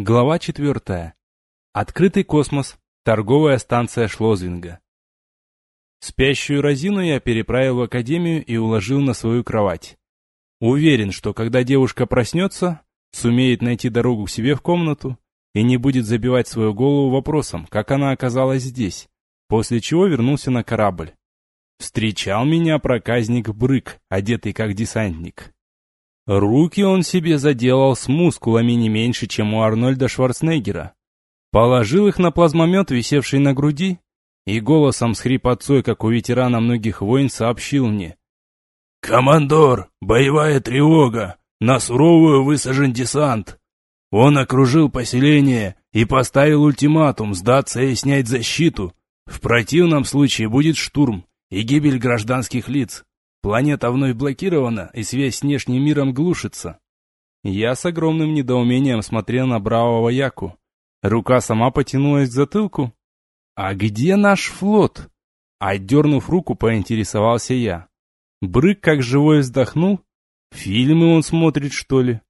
Глава 4. Открытый космос. Торговая станция Шлозвинга. Спящую Розину я переправил в академию и уложил на свою кровать. Уверен, что когда девушка проснется, сумеет найти дорогу к себе в комнату и не будет забивать свою голову вопросом, как она оказалась здесь, после чего вернулся на корабль. Встречал меня проказник Брык, одетый как десантник. Руки он себе заделал с мускулами не меньше, чем у Арнольда Шварценеггера. Положил их на плазмомет, висевший на груди, и голосом с хрипотцой, как у ветерана многих войн, сообщил мне. «Командор, боевая тревога! На суровую высажен десант!» Он окружил поселение и поставил ультиматум сдаться и снять защиту. В противном случае будет штурм и гибель гражданских лиц. Планета вновь блокирована, и связь с внешним миром глушится. Я с огромным недоумением смотрел на бравого Яку. Рука сама потянулась к затылку. «А где наш флот?» Отдернув руку, поинтересовался я. Брык как живой вздохнул. Фильмы он смотрит, что ли?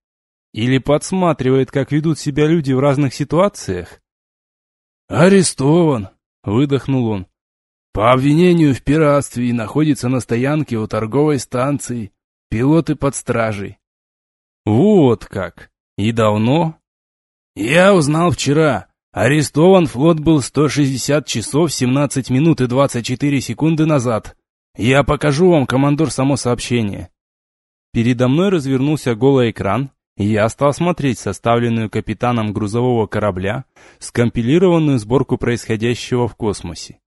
Или подсматривает, как ведут себя люди в разных ситуациях? «Арестован!» — выдохнул он. По обвинению в пиратстве находится на стоянке у торговой станции. Пилоты под стражей. Вот как. И давно? Я узнал вчера. Арестован флот был 160 часов 17 минут и 24 секунды назад. Я покажу вам, командор, само сообщение. Передо мной развернулся голый экран, и я стал смотреть составленную капитаном грузового корабля скомпилированную сборку происходящего в космосе.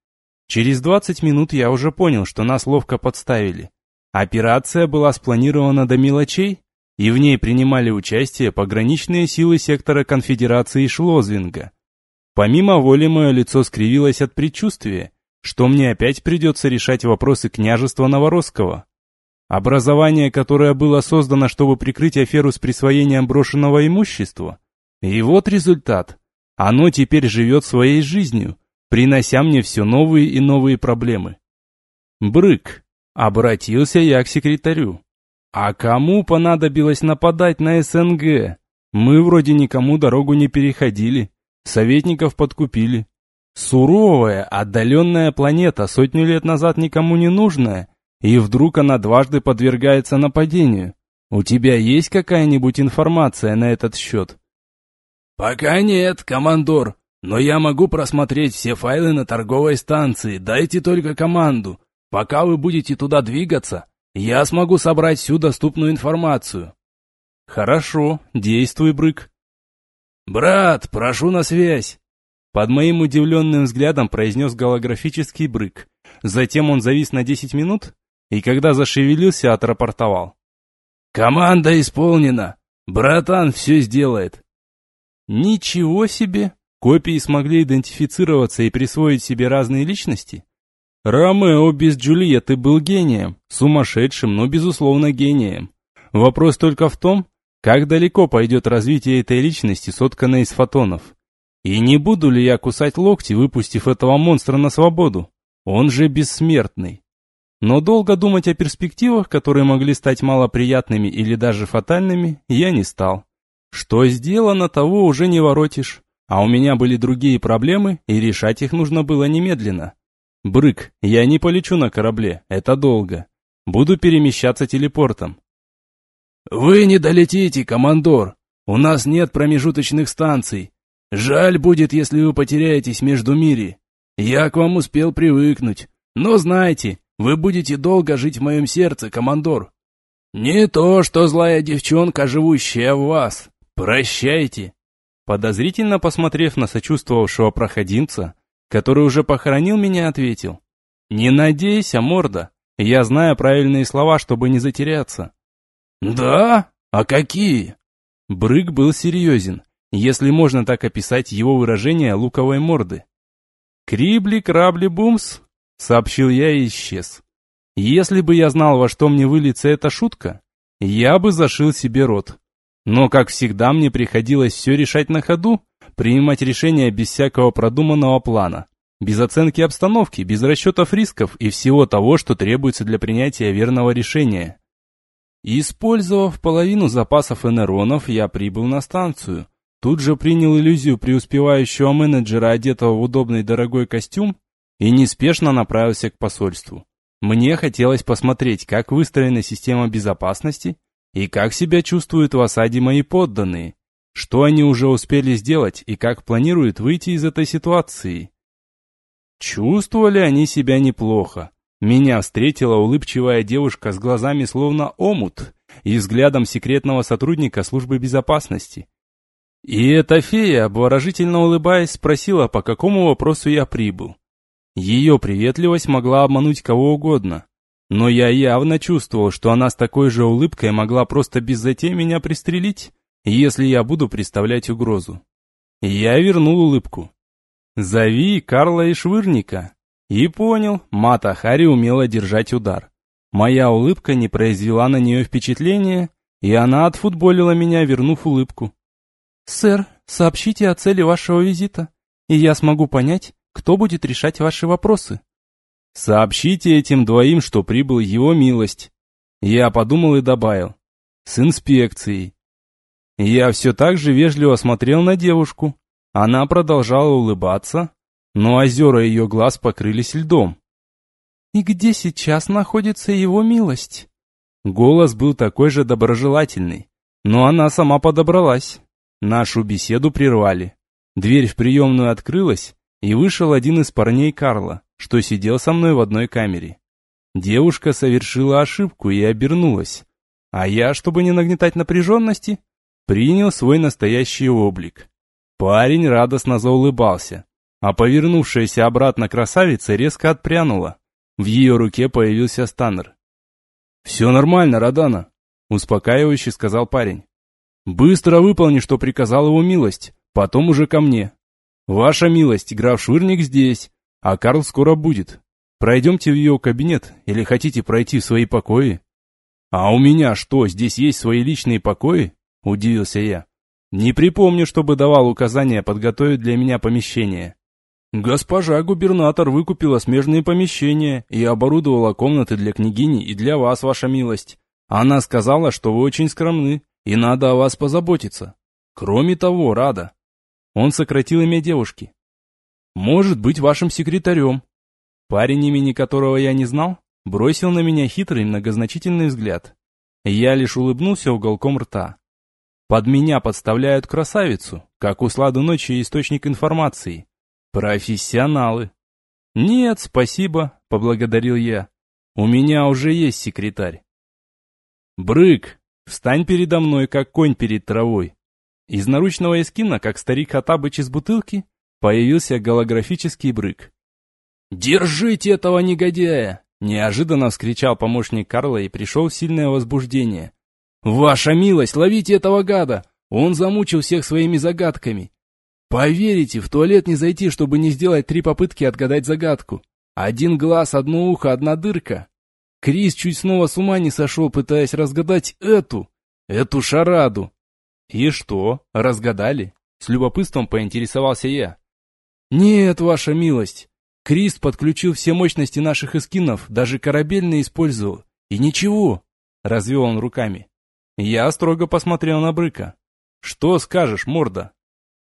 Через 20 минут я уже понял, что нас ловко подставили. Операция была спланирована до мелочей, и в ней принимали участие пограничные силы сектора конфедерации Шлозвинга. Помимо воли мое лицо скривилось от предчувствия, что мне опять придется решать вопросы княжества Новоросского. Образование, которое было создано, чтобы прикрыть аферу с присвоением брошенного имущества. И вот результат. Оно теперь живет своей жизнью, принося мне все новые и новые проблемы. Брык, обратился я к секретарю. А кому понадобилось нападать на СНГ? Мы вроде никому дорогу не переходили, советников подкупили. Суровая, отдаленная планета, сотню лет назад никому не нужная, и вдруг она дважды подвергается нападению. У тебя есть какая-нибудь информация на этот счет? «Пока нет, командор», но я могу просмотреть все файлы на торговой станции, дайте только команду. Пока вы будете туда двигаться, я смогу собрать всю доступную информацию. Хорошо, действуй, Брык. Брат, прошу на связь. Под моим удивленным взглядом произнес голографический Брык. Затем он завис на 10 минут и, когда зашевелился, отрапортовал. «Команда исполнена! Братан все сделает!» «Ничего себе!» Копии смогли идентифицироваться и присвоить себе разные личности? Ромео без Джульетты был гением, сумасшедшим, но безусловно гением. Вопрос только в том, как далеко пойдет развитие этой личности, сотканной из фотонов. И не буду ли я кусать локти, выпустив этого монстра на свободу? Он же бессмертный. Но долго думать о перспективах, которые могли стать малоприятными или даже фатальными, я не стал. Что сделано, того уже не воротишь. А у меня были другие проблемы, и решать их нужно было немедленно. Брык, я не полечу на корабле, это долго. Буду перемещаться телепортом. Вы не долетите, командор. У нас нет промежуточных станций. Жаль будет, если вы потеряетесь между мире. Я к вам успел привыкнуть. Но знайте, вы будете долго жить в моем сердце, командор. Не то, что злая девчонка, живущая в вас. Прощайте. Подозрительно посмотрев на сочувствовавшего проходимца, который уже похоронил меня, ответил. «Не надейся, морда. Я знаю правильные слова, чтобы не затеряться». «Да? А какие?» Брык был серьезен, если можно так описать его выражение луковой морды. «Крибли-крабли-бумс», — сообщил я и исчез. «Если бы я знал, во что мне выльется эта шутка, я бы зашил себе рот. Но, как всегда, мне приходилось все решать на ходу, принимать решения без всякого продуманного плана, без оценки обстановки, без расчетов рисков и всего того, что требуется для принятия верного решения. Использовав половину запасов энеронов, я прибыл на станцию, Тут же принял иллюзию преуспевающего менеджера, одетого в удобный дорогой костюм, и неспешно направился к посольству. Мне хотелось посмотреть, как выстроена система безопасности и как себя чувствуют в осаде мои подданные, что они уже успели сделать и как планируют выйти из этой ситуации. Чувствовали они себя неплохо. Меня встретила улыбчивая девушка с глазами словно омут и взглядом секретного сотрудника службы безопасности. И эта фея, обворожительно улыбаясь, спросила, по какому вопросу я прибыл. Ее приветливость могла обмануть кого угодно. Но я явно чувствовал, что она с такой же улыбкой могла просто без затей меня пристрелить, если я буду представлять угрозу. Я вернул улыбку. «Зови Карла и Швырника». И понял, Мата Хари умела держать удар. Моя улыбка не произвела на нее впечатления, и она отфутболила меня, вернув улыбку. «Сэр, сообщите о цели вашего визита, и я смогу понять, кто будет решать ваши вопросы? Сообщите этим двоим, что прибыл его милость. Я подумал и добавил. С инспекцией. Я все так же вежливо смотрел на девушку. Она продолжала улыбаться, но озера ее глаз покрылись льдом. «И где сейчас находится его милость?» Голос был такой же доброжелательный, но она сама подобралась. Нашу беседу прервали. Дверь в приемную открылась, и вышел один из парней Карла, что сидел со мной в одной камере. Девушка совершила ошибку и обернулась. А я, чтобы не нагнетать напряженности, принял свой настоящий облик. Парень радостно заулыбался, а повернувшаяся обратно красавица резко отпрянула. В ее руке появился станнер. «Все нормально, Радана», — успокаивающе сказал парень. «Быстро выполни, что приказал его милость, потом уже ко мне». «Ваша милость, граф Швырник здесь, а Карл скоро будет. Пройдемте в ее кабинет или хотите пройти в свои покои?» «А у меня что, здесь есть свои личные покои?» – удивился я. «Не припомню, чтобы давал указания подготовить для меня помещение». «Госпожа губернатор выкупила смежные помещения и оборудовала комнаты для княгини и для вас, ваша милость. Она сказала, что вы очень скромны, и надо о вас позаботиться. Кроме того, рада, он сократил имя девушки. «Может быть вашим секретарем». Парень, имени которого я не знал, бросил на меня хитрый многозначительный взгляд. Я лишь улыбнулся уголком рта. Под меня подставляют красавицу, как услада ночи источник информации. Профессионалы. Нет, спасибо, поблагодарил я. У меня уже есть секретарь. Брык, встань передо мной, как конь перед травой. Из наручного эскина, как старик Хатабыч из бутылки, появился голографический брык. «Держите этого негодяя!» Неожиданно вскричал помощник Карла и пришел в сильное возбуждение. «Ваша милость, ловите этого гада! Он замучил всех своими загадками. Поверите, в туалет не зайти, чтобы не сделать три попытки отгадать загадку. Один глаз, одно ухо, одна дырка. Крис чуть снова с ума не сошел, пытаясь разгадать эту, эту шараду. «И что, разгадали?» С любопытством поинтересовался я. «Нет, ваша милость. Крист подключил все мощности наших эскинов, даже корабельные использовал. И ничего!» Развел он руками. Я строго посмотрел на Брыка. «Что скажешь, морда?»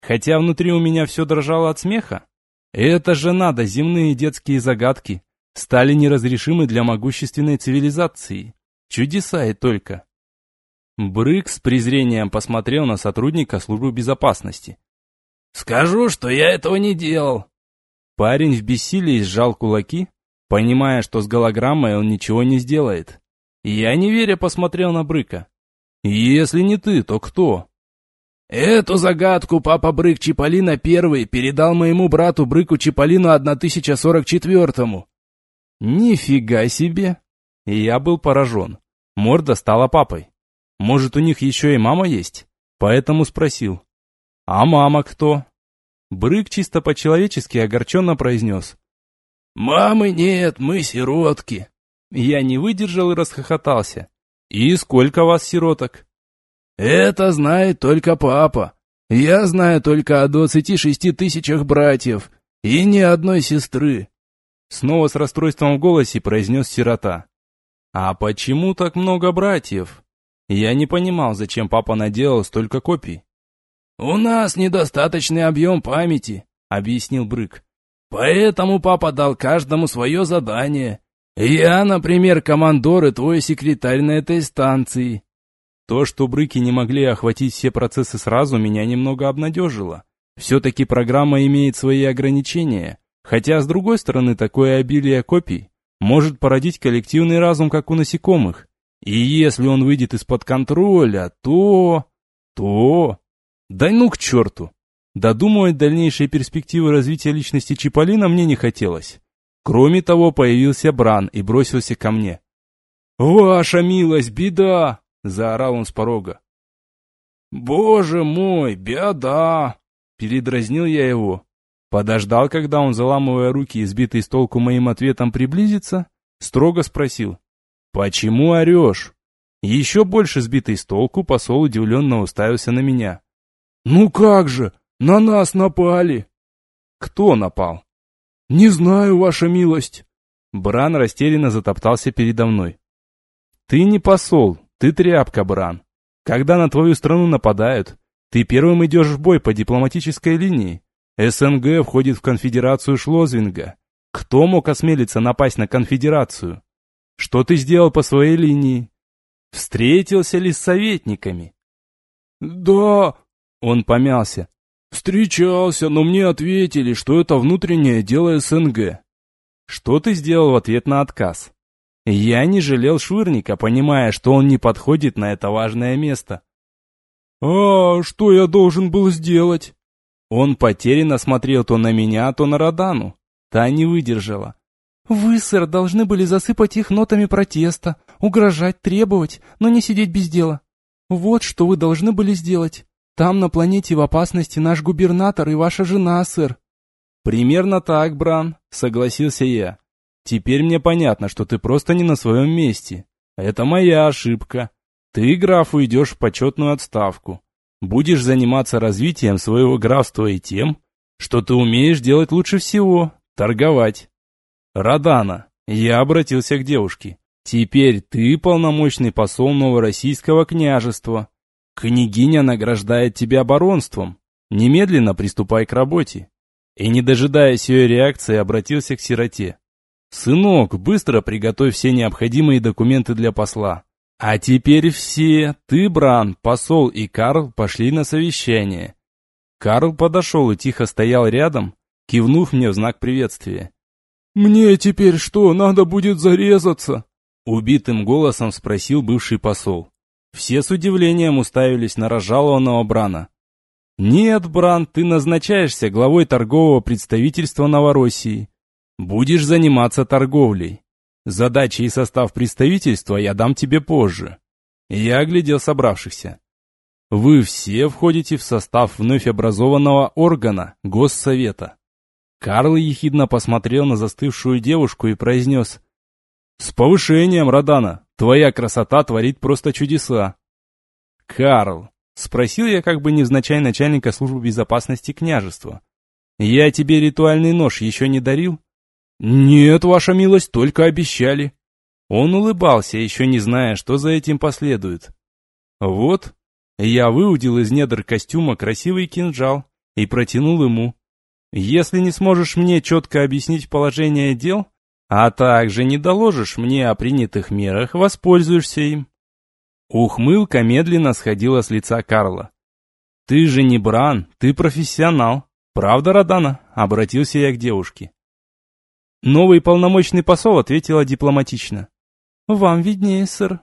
Хотя внутри у меня все дрожало от смеха. Это же надо, земные детские загадки стали неразрешимы для могущественной цивилизации. Чудеса и только. Брык с презрением посмотрел на сотрудника службы безопасности. «Скажу, что я этого не делал!» Парень в бессилии сжал кулаки, понимая, что с голограммой он ничего не сделает. Я, не веря, посмотрел на Брыка. «Если не ты, то кто?» «Эту загадку папа Брык Чиполлино первый передал моему брату Брыку Чиполлино 1044-му». «Нифига себе!» Я был поражен. Морда стала папой. Может, у них еще и мама есть? Поэтому спросил. А мама кто? Брык чисто по-человечески огорченно произнес. «Мамы нет, мы сиротки». Я не выдержал и расхохотался. «И сколько вас сироток?» «Это знает только папа. Я знаю только о двадцати шести тысячах братьев и ни одной сестры». Снова с расстройством в голосе произнес сирота. «А почему так много братьев?» Я не понимал, зачем папа наделал столько копий. «У нас недостаточный объем памяти», — объяснил Брык. «Поэтому папа дал каждому свое задание. Я, например, командор и твой секретарь на этой станции». То, что Брыки не могли охватить все процессы сразу, меня немного обнадежило. Все-таки программа имеет свои ограничения, хотя, с другой стороны, такое обилие копий может породить коллективный разум, как у насекомых. И если он выйдет из-под контроля, то... то... Да ну к черту! Додумывать дальнейшие перспективы развития личности Чиполлино мне не хотелось. Кроме того, появился Бран и бросился ко мне. «Ваша милость, беда!» — заорал он с порога. «Боже мой, беда!» — передразнил я его. Подождал, когда он, заламывая руки, избитый с толку моим ответом, приблизится, строго спросил. «Почему орешь?» Еще больше сбитый с толку, посол удивленно уставился на меня. «Ну как же, на нас напали!» «Кто напал?» «Не знаю, ваша милость!» Бран растерянно затоптался передо мной. «Ты не посол, ты тряпка, Бран. Когда на твою страну нападают, ты первым идешь в бой по дипломатической линии. СНГ входит в конфедерацию Шлозвинга. Кто мог осмелиться напасть на конфедерацию? Что ты сделал по своей линии? Встретился ли с советниками? Да, он помялся. «Встречался, но мне ответили, что это внутреннее дело СНГ». «Что ты сделал в ответ на отказ?» Я не жалел Швырника, понимая, что он не подходит на это важное место. «А что я должен был сделать?» Он потерянно смотрел то на меня, то на Родану. Та не выдержала. «Вы, сэр, должны были засыпать их нотами протеста, угрожать, требовать, но не сидеть без дела. Вот что вы должны были сделать. Там на планете в опасности наш губернатор и ваша жена, сэр». «Примерно так, Бран», — согласился я. «Теперь мне понятно, что ты просто не на своем месте. Это моя ошибка. Ты, граф, уйдешь в почетную отставку. Будешь заниматься развитием своего графства и тем, что ты умеешь делать лучше всего — торговать». «Радана», — я обратился к девушке. «Теперь ты полномочный посол Новороссийского княжества». Княгиня награждает тебя баронством. Немедленно приступай к работе. И, не дожидаясь ее реакции, обратился к сироте. «Сынок, быстро приготовь все необходимые документы для посла. А теперь все, ты, Бран, посол и Карл пошли на совещание». Карл подошел и тихо стоял рядом, кивнув мне в знак приветствия. «Мне теперь что, надо будет зарезаться?» Убитым голосом спросил бывший посол. Все с удивлением уставились на разжалованного Брана. «Нет, Бран, ты назначаешься главой торгового представительства Новороссии. Будешь заниматься торговлей. Задачи и состав представительства я дам тебе позже». Я оглядел собравшихся. «Вы все входите в состав вновь образованного органа, Госсовета». Карл ехидно посмотрел на застывшую девушку и произнес «С повышением, Родана! Твоя красота творит просто чудеса!» «Карл!» — спросил я как бы невзначай начальника службы безопасности княжества. «Я тебе ритуальный нож еще не дарил?» «Нет, ваша милость, только обещали». Он улыбался, еще не зная, что за этим последует. «Вот». Я выудил из недр костюма красивый кинжал и протянул ему. «Если не сможешь мне четко объяснить положение дел, а также не доложишь мне о принятых мерах, воспользуешься им. Ухмылка медленно сходила с лица Карла. «Ты же не Бран, ты профессионал. Правда, Родана?» — обратился я к девушке. Новый полномочный посол ответила дипломатично. «Вам виднее, сэр».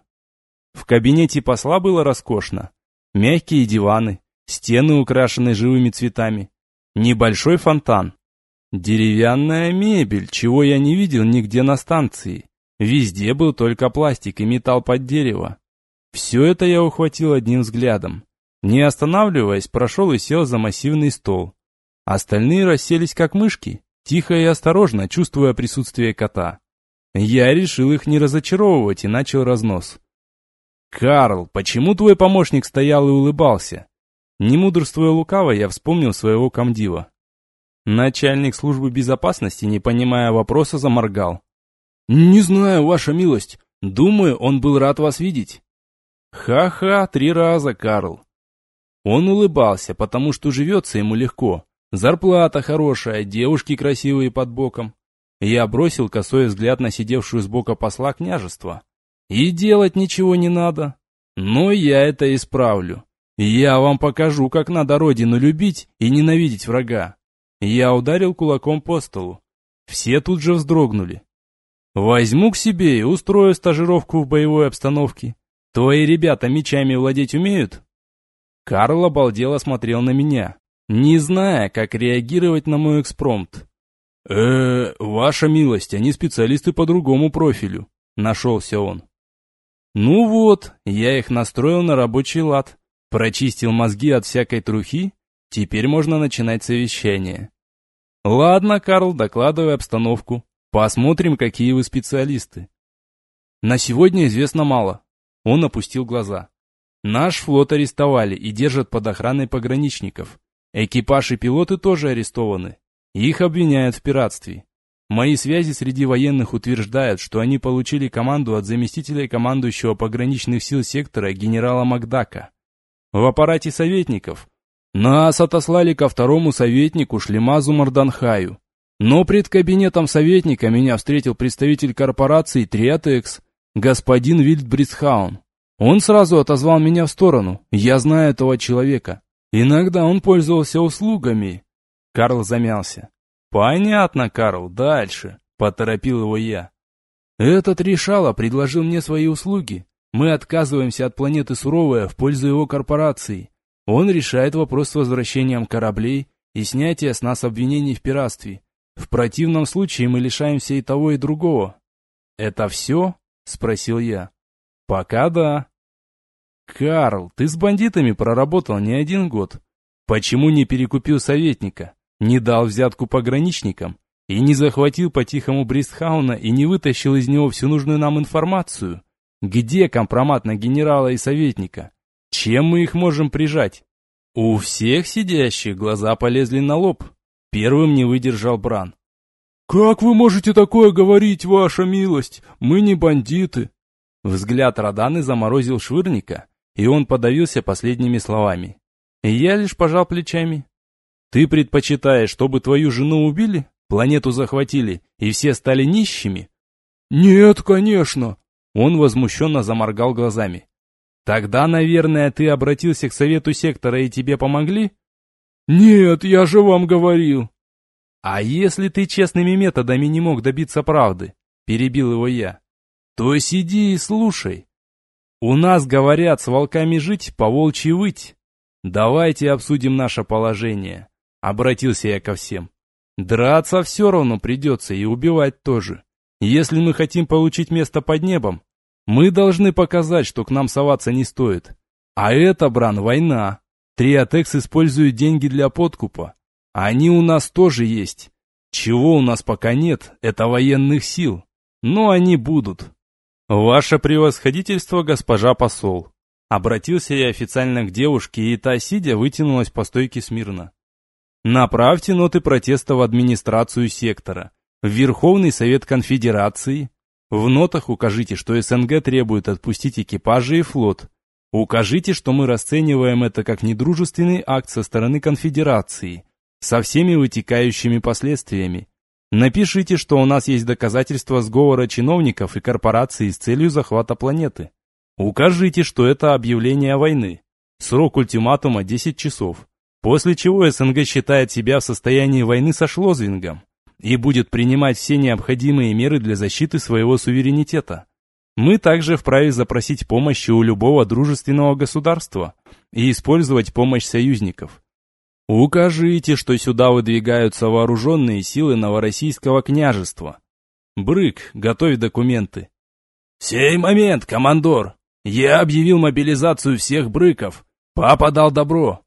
В кабинете посла было роскошно. Мягкие диваны, стены украшены живыми цветами, небольшой фонтан, Деревянная мебель, чего я не видел нигде на станции. Везде был только пластик и металл под дерево. Все это я ухватил одним взглядом. Не останавливаясь, прошел и сел за массивный стол. Остальные расселись как мышки, тихо и осторожно, чувствуя присутствие кота. Я решил их не разочаровывать и начал разнос. «Карл, почему твой помощник стоял и улыбался?» Не мудрствуя лукаво, я вспомнил своего комдива. Начальник службы безопасности, не понимая вопроса, заморгал. «Не знаю, ваша милость. Думаю, он был рад вас видеть». «Ха-ха, три раза, Карл. Он улыбался, потому что живется ему легко. Зарплата хорошая, девушки красивые под боком. Я бросил косой взгляд на сидевшую сбоку посла княжества. И делать ничего не надо. Но я это исправлю. Я вам покажу, как надо родину любить и ненавидеть врага. Я ударил кулаком по столу. Все тут же вздрогнули. Возьму к себе и устрою стажировку в боевой обстановке. Твои ребята мечами владеть умеют? Карл обалдело смотрел на меня, не зная, как реагировать на мой экспромт. э ваша милость, они специалисты по другому профилю», — нашелся он. «Ну вот, я их настроил на рабочий лад, прочистил мозги от всякой трухи, теперь можно начинать совещание». «Ладно, Карл, докладывай обстановку. Посмотрим, какие вы специалисты». «На сегодня известно мало». Он опустил глаза. Наш флот арестовали и держат под охраной пограничников. Экипаж и пилоты тоже арестованы. Их обвиняют в пиратстве. Мои связи среди военных утверждают, что они получили команду от заместителя командующего пограничных сил сектора генерала Макдака. В аппарате советников нас отослали ко второму советнику Шлемазу Марданхаю. Но пред кабинетом советника меня встретил представитель корпорации Триатекс, господин Вильд Брисхаун. Он сразу отозвал меня в сторону. Я знаю этого человека. Иногда он пользовался услугами. Карл замялся. Понятно, Карл, дальше. Поторопил его я. Этот решало предложил мне свои услуги. Мы отказываемся от планеты Суровая в пользу его корпорации. Он решает вопрос с возвращением кораблей и снятие с нас обвинений в пиратстве. В противном случае мы лишаемся и того, и другого. «Это все?» — спросил я. Пока да. Карл, ты с бандитами проработал не один год. Почему не перекупил советника, не дал взятку пограничникам и не захватил по-тихому Бристхауна и не вытащил из него всю нужную нам информацию? Где компромат на генерала и советника? Чем мы их можем прижать? У всех сидящих глаза полезли на лоб. Первым не выдержал Бран. «Как вы можете такое говорить, ваша милость? Мы не бандиты. Взгляд Раданы заморозил швырника, и он подавился последними словами. я лишь пожал плечами. «Ты предпочитаешь, чтобы твою жену убили, планету захватили, и все стали нищими?» «Нет, конечно!» Он возмущенно заморгал глазами. «Тогда, наверное, ты обратился к совету сектора и тебе помогли?» «Нет, я же вам говорил!» «А если ты честными методами не мог добиться правды?» Перебил его я то сиди и слушай. У нас, говорят, с волками жить, по волчьи выть. Давайте обсудим наше положение. Обратился я ко всем. Драться все равно придется и убивать тоже. Если мы хотим получить место под небом, мы должны показать, что к нам соваться не стоит. А это, Бран, война. Триатекс использует деньги для подкупа. Они у нас тоже есть. Чего у нас пока нет, это военных сил. Но они будут. «Ваше превосходительство, госпожа посол!» Обратился я официально к девушке, и та, сидя, вытянулась по стойке смирно. «Направьте ноты протеста в администрацию сектора, в Верховный Совет Конфедерации. В нотах укажите, что СНГ требует отпустить экипажи и флот. Укажите, что мы расцениваем это как недружественный акт со стороны Конфедерации, со всеми вытекающими последствиями, Напишите, что у нас есть доказательства сговора чиновников и корпораций с целью захвата планеты. Укажите, что это объявление войны. Срок ультиматума 10 часов. После чего СНГ считает себя в состоянии войны со Шлозвингом и будет принимать все необходимые меры для защиты своего суверенитета. Мы также вправе запросить помощи у любого дружественного государства и использовать помощь союзников. Укажите, что сюда выдвигаются вооруженные силы Новороссийского княжества. Брык, готовь документы. сей момент, командор! Я объявил мобилизацию всех брыков. Папа дал добро.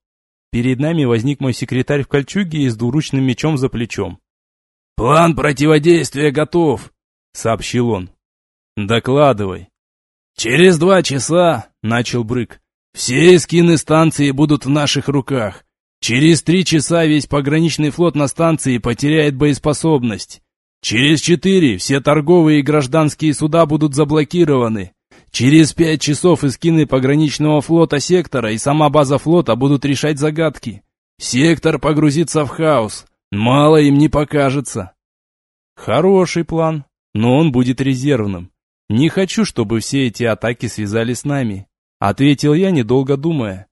Перед нами возник мой секретарь в кольчуге и с двуручным мечом за плечом. «План противодействия готов», — сообщил он. «Докладывай». «Через два часа», — начал Брык, — «все скины станции будут в наших руках. Через три часа весь пограничный флот на станции потеряет боеспособность. Через четыре все торговые и гражданские суда будут заблокированы. Через пять часов эскины пограничного флота сектора и сама база флота будут решать загадки. Сектор погрузится в хаос. Мало им не покажется. Хороший план, но он будет резервным. Не хочу, чтобы все эти атаки связали с нами. Ответил я, недолго думая.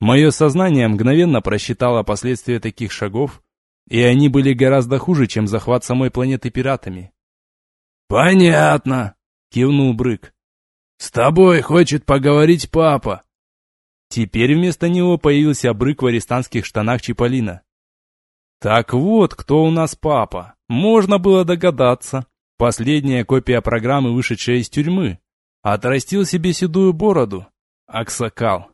Мое сознание мгновенно просчитало последствия таких шагов, и они были гораздо хуже, чем захват самой планеты пиратами. «Понятно», — кивнул Брык. «С тобой хочет поговорить папа». Теперь вместо него появился Брык в арестантских штанах Чиполлино. Так вот, кто у нас папа. Можно было догадаться. Последняя копия программы, вышедшая из тюрьмы. Отрастил себе седую бороду. Аксакал.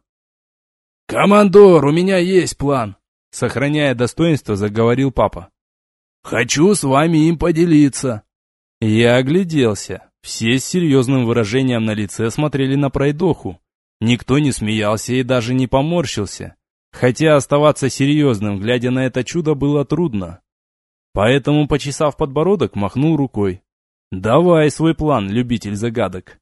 «Командор, у меня есть план!» Сохраняя достоинство, заговорил папа. «Хочу с вами им поделиться!» Я огляделся. Все с серьезным выражением на лице смотрели на пройдоху. Никто не смеялся и даже не поморщился. Хотя оставаться серьезным, глядя на это чудо, было трудно. Поэтому, почесав подбородок, махнул рукой. «Давай свой план, любитель загадок».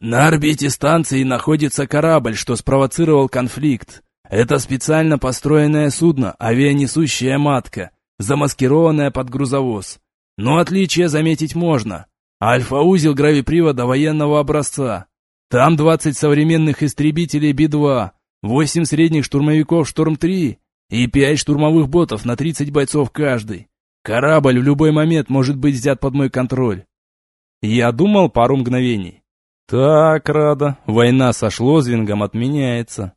На орбите станции находится корабль, что спровоцировал конфликт. Это специально построенное судно, авианесущая матка, замаскированная под грузовоз. Но отличие заметить можно. Альфа-узел гравипривода военного образца. Там 20 современных истребителей Би-2, 8 средних штурмовиков Шторм-3 и 5 штурмовых ботов на 30 бойцов каждый. Корабль в любой момент может быть взят под мой контроль. Я думал пару мгновений. Так, Рада, война со Шлозвингом отменяется.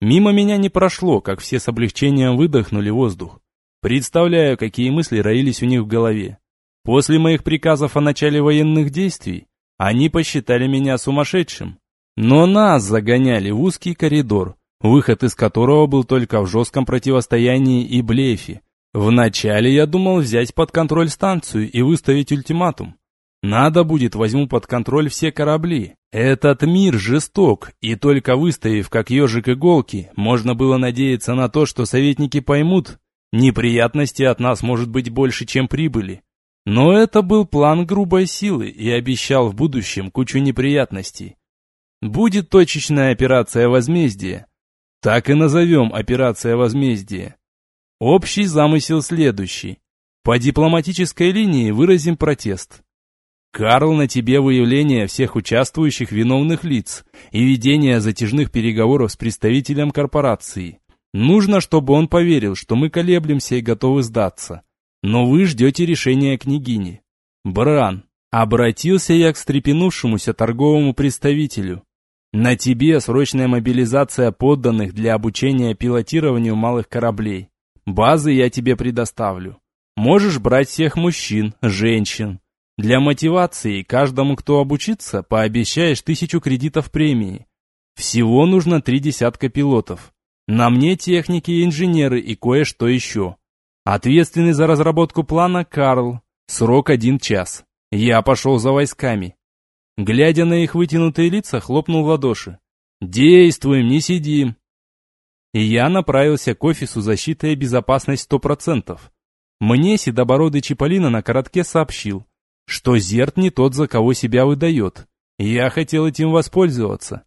Мимо меня не прошло, как все с облегчением выдохнули воздух. Представляю, какие мысли роились у них в голове. После моих приказов о начале военных действий, они посчитали меня сумасшедшим. Но нас загоняли в узкий коридор, выход из которого был только в жестком противостоянии и блефе. Вначале я думал взять под контроль станцию и выставить ультиматум. Надо будет, возьму под контроль все корабли. Этот мир жесток, и только выставив как ежик иголки, можно было надеяться на то, что советники поймут, неприятностей от нас может быть больше, чем прибыли. Но это был план грубой силы и обещал в будущем кучу неприятностей. Будет точечная операция возмездия. Так и назовем операция возмездия. Общий замысел следующий. По дипломатической линии выразим протест. Карл, на тебе выявление всех участвующих виновных лиц и ведение затяжных переговоров с представителем корпорации. Нужно, чтобы он поверил, что мы колеблемся и готовы сдаться. Но вы ждете решения княгини. Бран, обратился я к встрепенувшемуся торговому представителю. На тебе срочная мобилизация подданных для обучения пилотированию малых кораблей. Базы я тебе предоставлю. Можешь брать всех мужчин, женщин, для мотивации каждому, кто обучится, пообещаешь тысячу кредитов премии. Всего нужно три десятка пилотов. На мне техники и инженеры и кое-что еще. Ответственный за разработку плана Карл. Срок один час. Я пошел за войсками. Глядя на их вытянутые лица, хлопнул в ладоши. «Действуем, не сидим!» И я направился к офису защиты и безопасность сто процентов. Мне седобородый Чиполлино на коротке сообщил, что Зерт не тот, за кого себя выдает. Я хотел этим воспользоваться.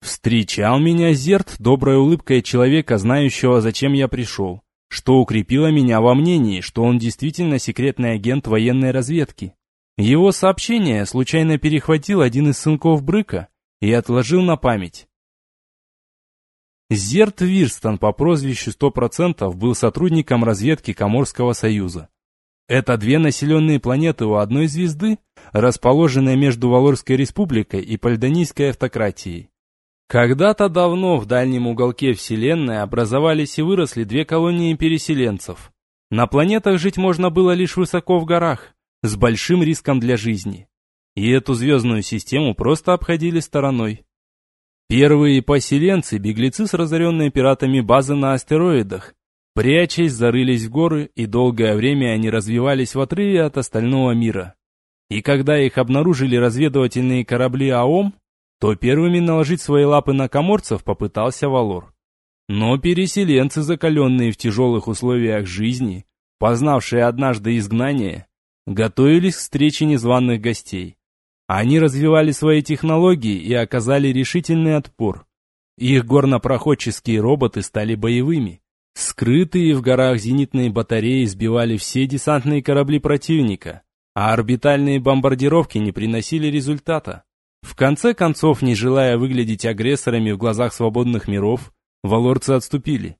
Встречал меня Зерт доброй улыбкой человека, знающего, зачем я пришел, что укрепило меня во мнении, что он действительно секретный агент военной разведки. Его сообщение случайно перехватил один из сынков Брыка и отложил на память. Зерт Вирстон по прозвищу 100% был сотрудником разведки Коморского союза. Это две населенные планеты у одной звезды, расположенные между Валорской республикой и Пальдонийской автократией. Когда-то давно в дальнем уголке Вселенной образовались и выросли две колонии переселенцев. На планетах жить можно было лишь высоко в горах, с большим риском для жизни. И эту звездную систему просто обходили стороной. Первые поселенцы – беглецы с разоренной пиратами базы на астероидах, Прячась, зарылись в горы, и долгое время они развивались в отрыве от остального мира. И когда их обнаружили разведывательные корабли АОМ, то первыми наложить свои лапы на коморцев попытался Валор. Но переселенцы, закаленные в тяжелых условиях жизни, познавшие однажды изгнание, готовились к встрече незваных гостей. Они развивали свои технологии и оказали решительный отпор. Их горнопроходческие роботы стали боевыми. Скрытые в горах зенитные батареи сбивали все десантные корабли противника, а орбитальные бомбардировки не приносили результата. В конце концов, не желая выглядеть агрессорами в глазах свободных миров, валорцы отступили.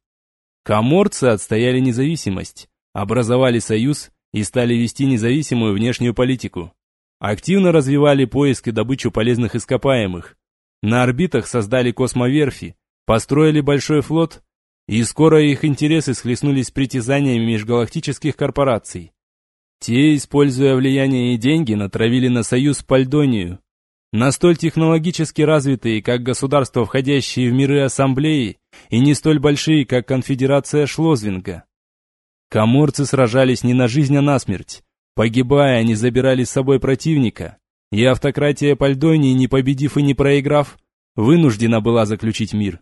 Коморцы отстояли независимость, образовали союз и стали вести независимую внешнюю политику. Активно развивали поиск и добычу полезных ископаемых. На орбитах создали космоверфи, построили большой флот, и скоро их интересы схлестнулись с притязаниями межгалактических корпораций. Те, используя влияние и деньги, натравили на союз Пальдонию. На столь технологически развитые, как государства, входящие в миры ассамблеи, и не столь большие, как конфедерация Шлозвинга. Коморцы сражались не на жизнь, а на смерть. Погибая, они забирали с собой противника, и автократия Пальдонии, не победив и не проиграв, вынуждена была заключить мир.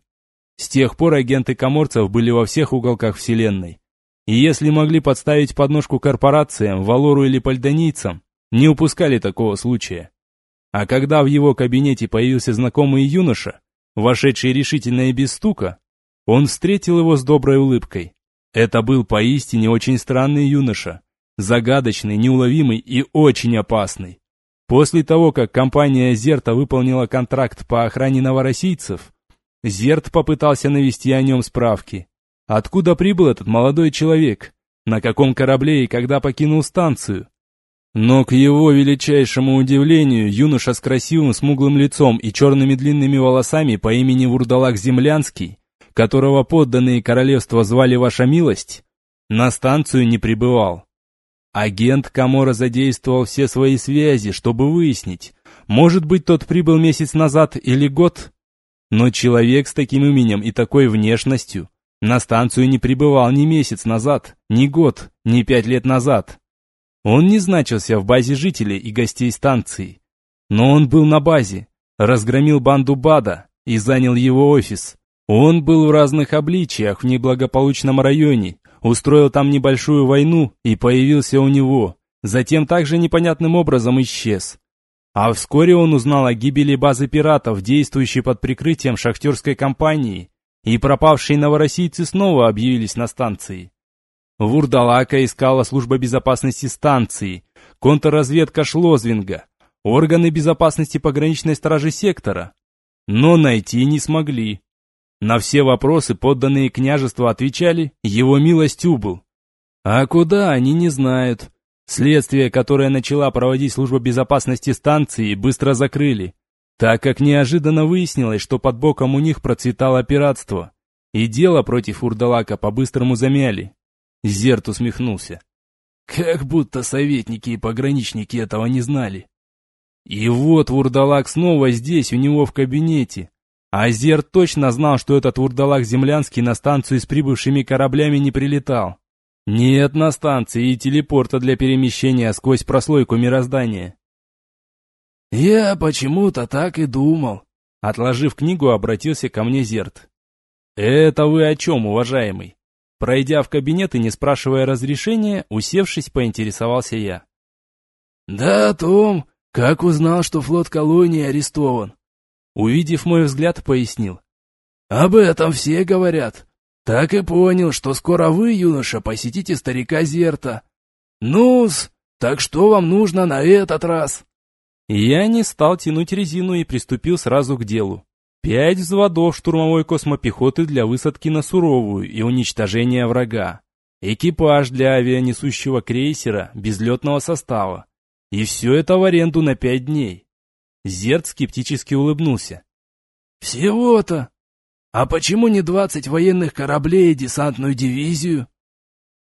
С тех пор агенты коморцев были во всех уголках Вселенной. И если могли подставить подножку корпорациям, Валору или пальдонийцам, не упускали такого случая. А когда в его кабинете появился знакомый юноша, вошедший решительно и без стука, он встретил его с доброй улыбкой. Это был поистине очень странный юноша, загадочный, неуловимый и очень опасный. После того, как компания Зерта выполнила контракт по охране новороссийцев, Зерт попытался навести о нем справки. Откуда прибыл этот молодой человек? На каком корабле и когда покинул станцию? Но к его величайшему удивлению, юноша с красивым смуглым лицом и черными длинными волосами по имени Вурдалак Землянский которого подданные королевства звали Ваша Милость, на станцию не прибывал. Агент Камора задействовал все свои связи, чтобы выяснить, может быть, тот прибыл месяц назад или год. Но человек с таким именем и такой внешностью на станцию не прибывал ни месяц назад, ни год, ни пять лет назад. Он не значился в базе жителей и гостей станции. Но он был на базе, разгромил банду Бада и занял его офис. Он был в разных обличиях в неблагополучном районе, устроил там небольшую войну и появился у него, затем также непонятным образом исчез. А вскоре он узнал о гибели базы пиратов, действующей под прикрытием шахтерской компании, и пропавшие новороссийцы снова объявились на станции. Вурдалака искала служба безопасности станции, контрразведка Шлозвинга, органы безопасности пограничной стражи сектора, но найти не смогли. На все вопросы подданные княжества отвечали «Его милость убыл». А куда, они не знают. Следствие, которое начала проводить служба безопасности станции, быстро закрыли, так как неожиданно выяснилось, что под боком у них процветало пиратство, и дело против Урдалака по-быстрому замяли. Зерт усмехнулся. Как будто советники и пограничники этого не знали. И вот Вурдалак снова здесь, у него в кабинете, Азер точно знал, что этот вурдалак землянский на станцию с прибывшими кораблями не прилетал. Нет на станции и телепорта для перемещения сквозь прослойку мироздания. «Я почему-то так и думал», — отложив книгу, обратился ко мне Зерт. «Это вы о чем, уважаемый?» Пройдя в кабинет и не спрашивая разрешения, усевшись, поинтересовался я. «Да о том, как узнал, что флот колонии арестован. Увидев мой взгляд, пояснил. «Об этом все говорят. Так и понял, что скоро вы, юноша, посетите старика Зерта. Ну-с, так что вам нужно на этот раз?» Я не стал тянуть резину и приступил сразу к делу. Пять взводов штурмовой космопехоты для высадки на Суровую и уничтожения врага. Экипаж для авианесущего крейсера безлетного состава. И все это в аренду на пять дней. Зерт скептически улыбнулся. «Всего-то? А почему не двадцать военных кораблей и десантную дивизию?»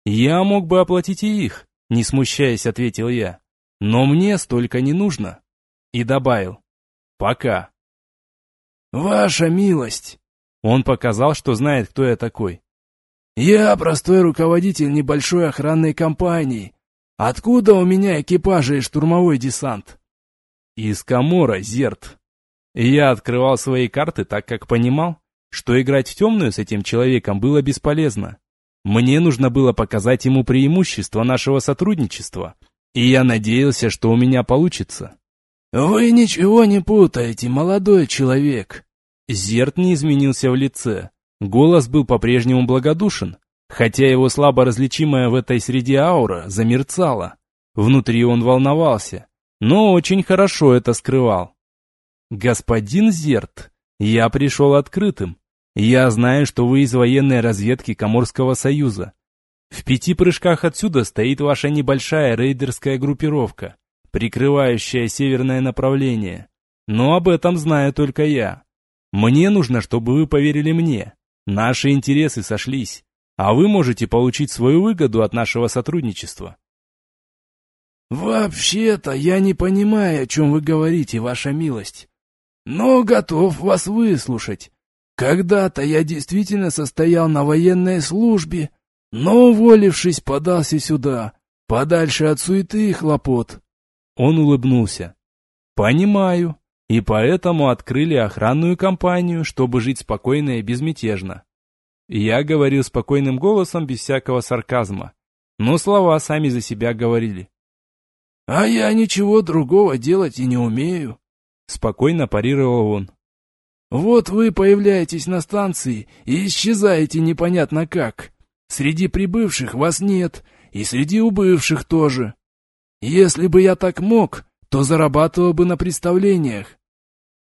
«Я мог бы оплатить и их», — не смущаясь, ответил я. «Но мне столько не нужно». И добавил. «Пока». «Ваша милость!» Он показал, что знает, кто я такой. «Я простой руководитель небольшой охранной компании. Откуда у меня экипажи и штурмовой десант?» Из Камора, Зерт. Я открывал свои карты так, как понимал, что играть в темную с этим человеком было бесполезно. Мне нужно было показать ему преимущество нашего сотрудничества, и я надеялся, что у меня получится. «Вы ничего не путаете, молодой человек!» Зерт не изменился в лице. Голос был по-прежнему благодушен, хотя его слабо различимая в этой среде аура замерцала. Внутри он волновался, но очень хорошо это скрывал. «Господин Зерт, я пришел открытым. Я знаю, что вы из военной разведки Коморского союза. В пяти прыжках отсюда стоит ваша небольшая рейдерская группировка, прикрывающая северное направление. Но об этом знаю только я. Мне нужно, чтобы вы поверили мне. Наши интересы сошлись, а вы можете получить свою выгоду от нашего сотрудничества. «Вообще-то я не понимаю, о чем вы говорите, ваша милость, но готов вас выслушать. Когда-то я действительно состоял на военной службе, но, уволившись, подался сюда, подальше от суеты и хлопот». Он улыбнулся. «Понимаю. И поэтому открыли охранную компанию, чтобы жить спокойно и безмятежно. Я говорил спокойным голосом, без всякого сарказма. Но слова сами за себя говорили. «А я ничего другого делать и не умею», — спокойно парировал он. «Вот вы появляетесь на станции и исчезаете непонятно как. Среди прибывших вас нет, и среди убывших тоже. Если бы я так мог, то зарабатывал бы на представлениях.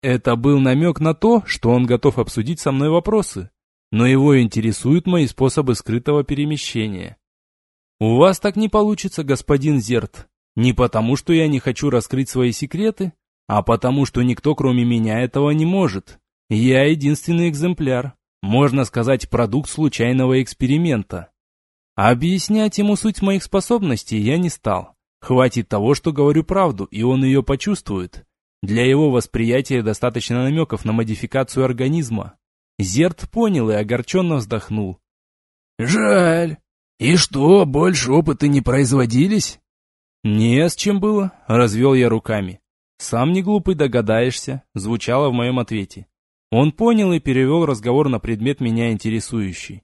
Это был намек на то, что он готов обсудить со мной вопросы, но его интересуют мои способы скрытого перемещения. У вас так не получится, господин Зерт. Не потому, что я не хочу раскрыть свои секреты, а потому, что никто кроме меня этого не может. Я единственный экземпляр, можно сказать, продукт случайного эксперимента. Объяснять ему суть моих способностей я не стал. Хватит того, что говорю правду, и он ее почувствует. Для его восприятия достаточно намеков на модификацию организма. Зерт понял и огорченно вздохнул. «Жаль. И что, больше опыта не производились?» «Не с чем было», — развел я руками. «Сам не глупый догадаешься», — звучало в моем ответе. Он понял и перевел разговор на предмет меня интересующий.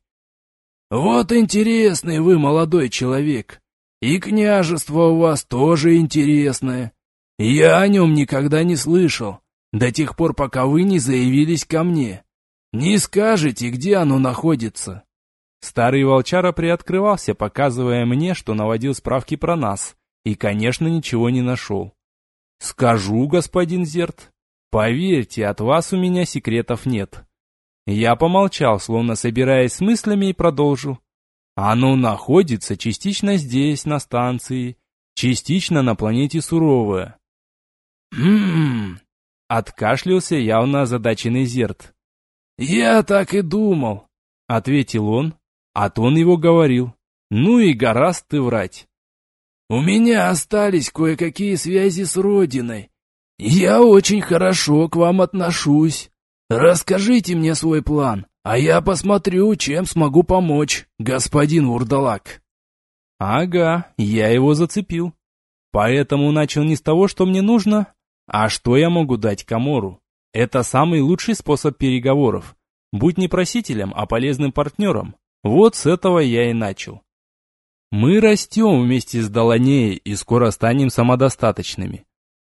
«Вот интересный вы молодой человек. И княжество у вас тоже интересное. Я о нем никогда не слышал, до тех пор, пока вы не заявились ко мне. Не скажете, где оно находится?» Старый волчара приоткрывался, показывая мне, что наводил справки про нас, и, конечно, ничего не нашел. «Скажу, господин Зерт, поверьте, от вас у меня секретов нет». Я помолчал, словно собираясь с мыслями, и продолжил. «Оно находится частично здесь, на станции, частично на планете Суровая. «Хм...» — откашлялся явно озадаченный Зерт. «Я так и думал», — ответил он, а тон его говорил. «Ну и гораст ты врать». «У меня остались кое-какие связи с Родиной. Я очень хорошо к вам отношусь. Расскажите мне свой план, а я посмотрю, чем смогу помочь, господин Вурдалак». «Ага, я его зацепил. Поэтому начал не с того, что мне нужно, а что я могу дать Камору? Это самый лучший способ переговоров. Будь не просителем, а полезным партнером. Вот с этого я и начал. Мы растем вместе с Доланеей и скоро станем самодостаточными.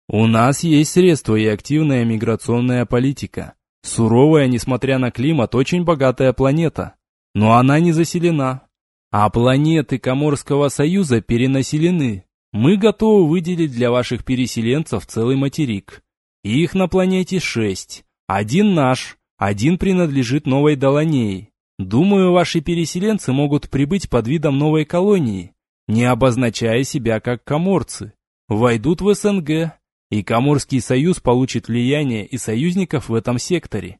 У нас есть средства и активная миграционная политика. Суровая, несмотря на климат, очень богатая планета. Но она не заселена. А планеты Коморского союза перенаселены. Мы готовы выделить для ваших переселенцев целый материк. Их на планете шесть. Один наш, один принадлежит новой Доланеи. Думаю, ваши переселенцы могут прибыть под видом новой колонии, не обозначая себя как коморцы. Войдут в СНГ, и Коморский союз получит влияние и союзников в этом секторе.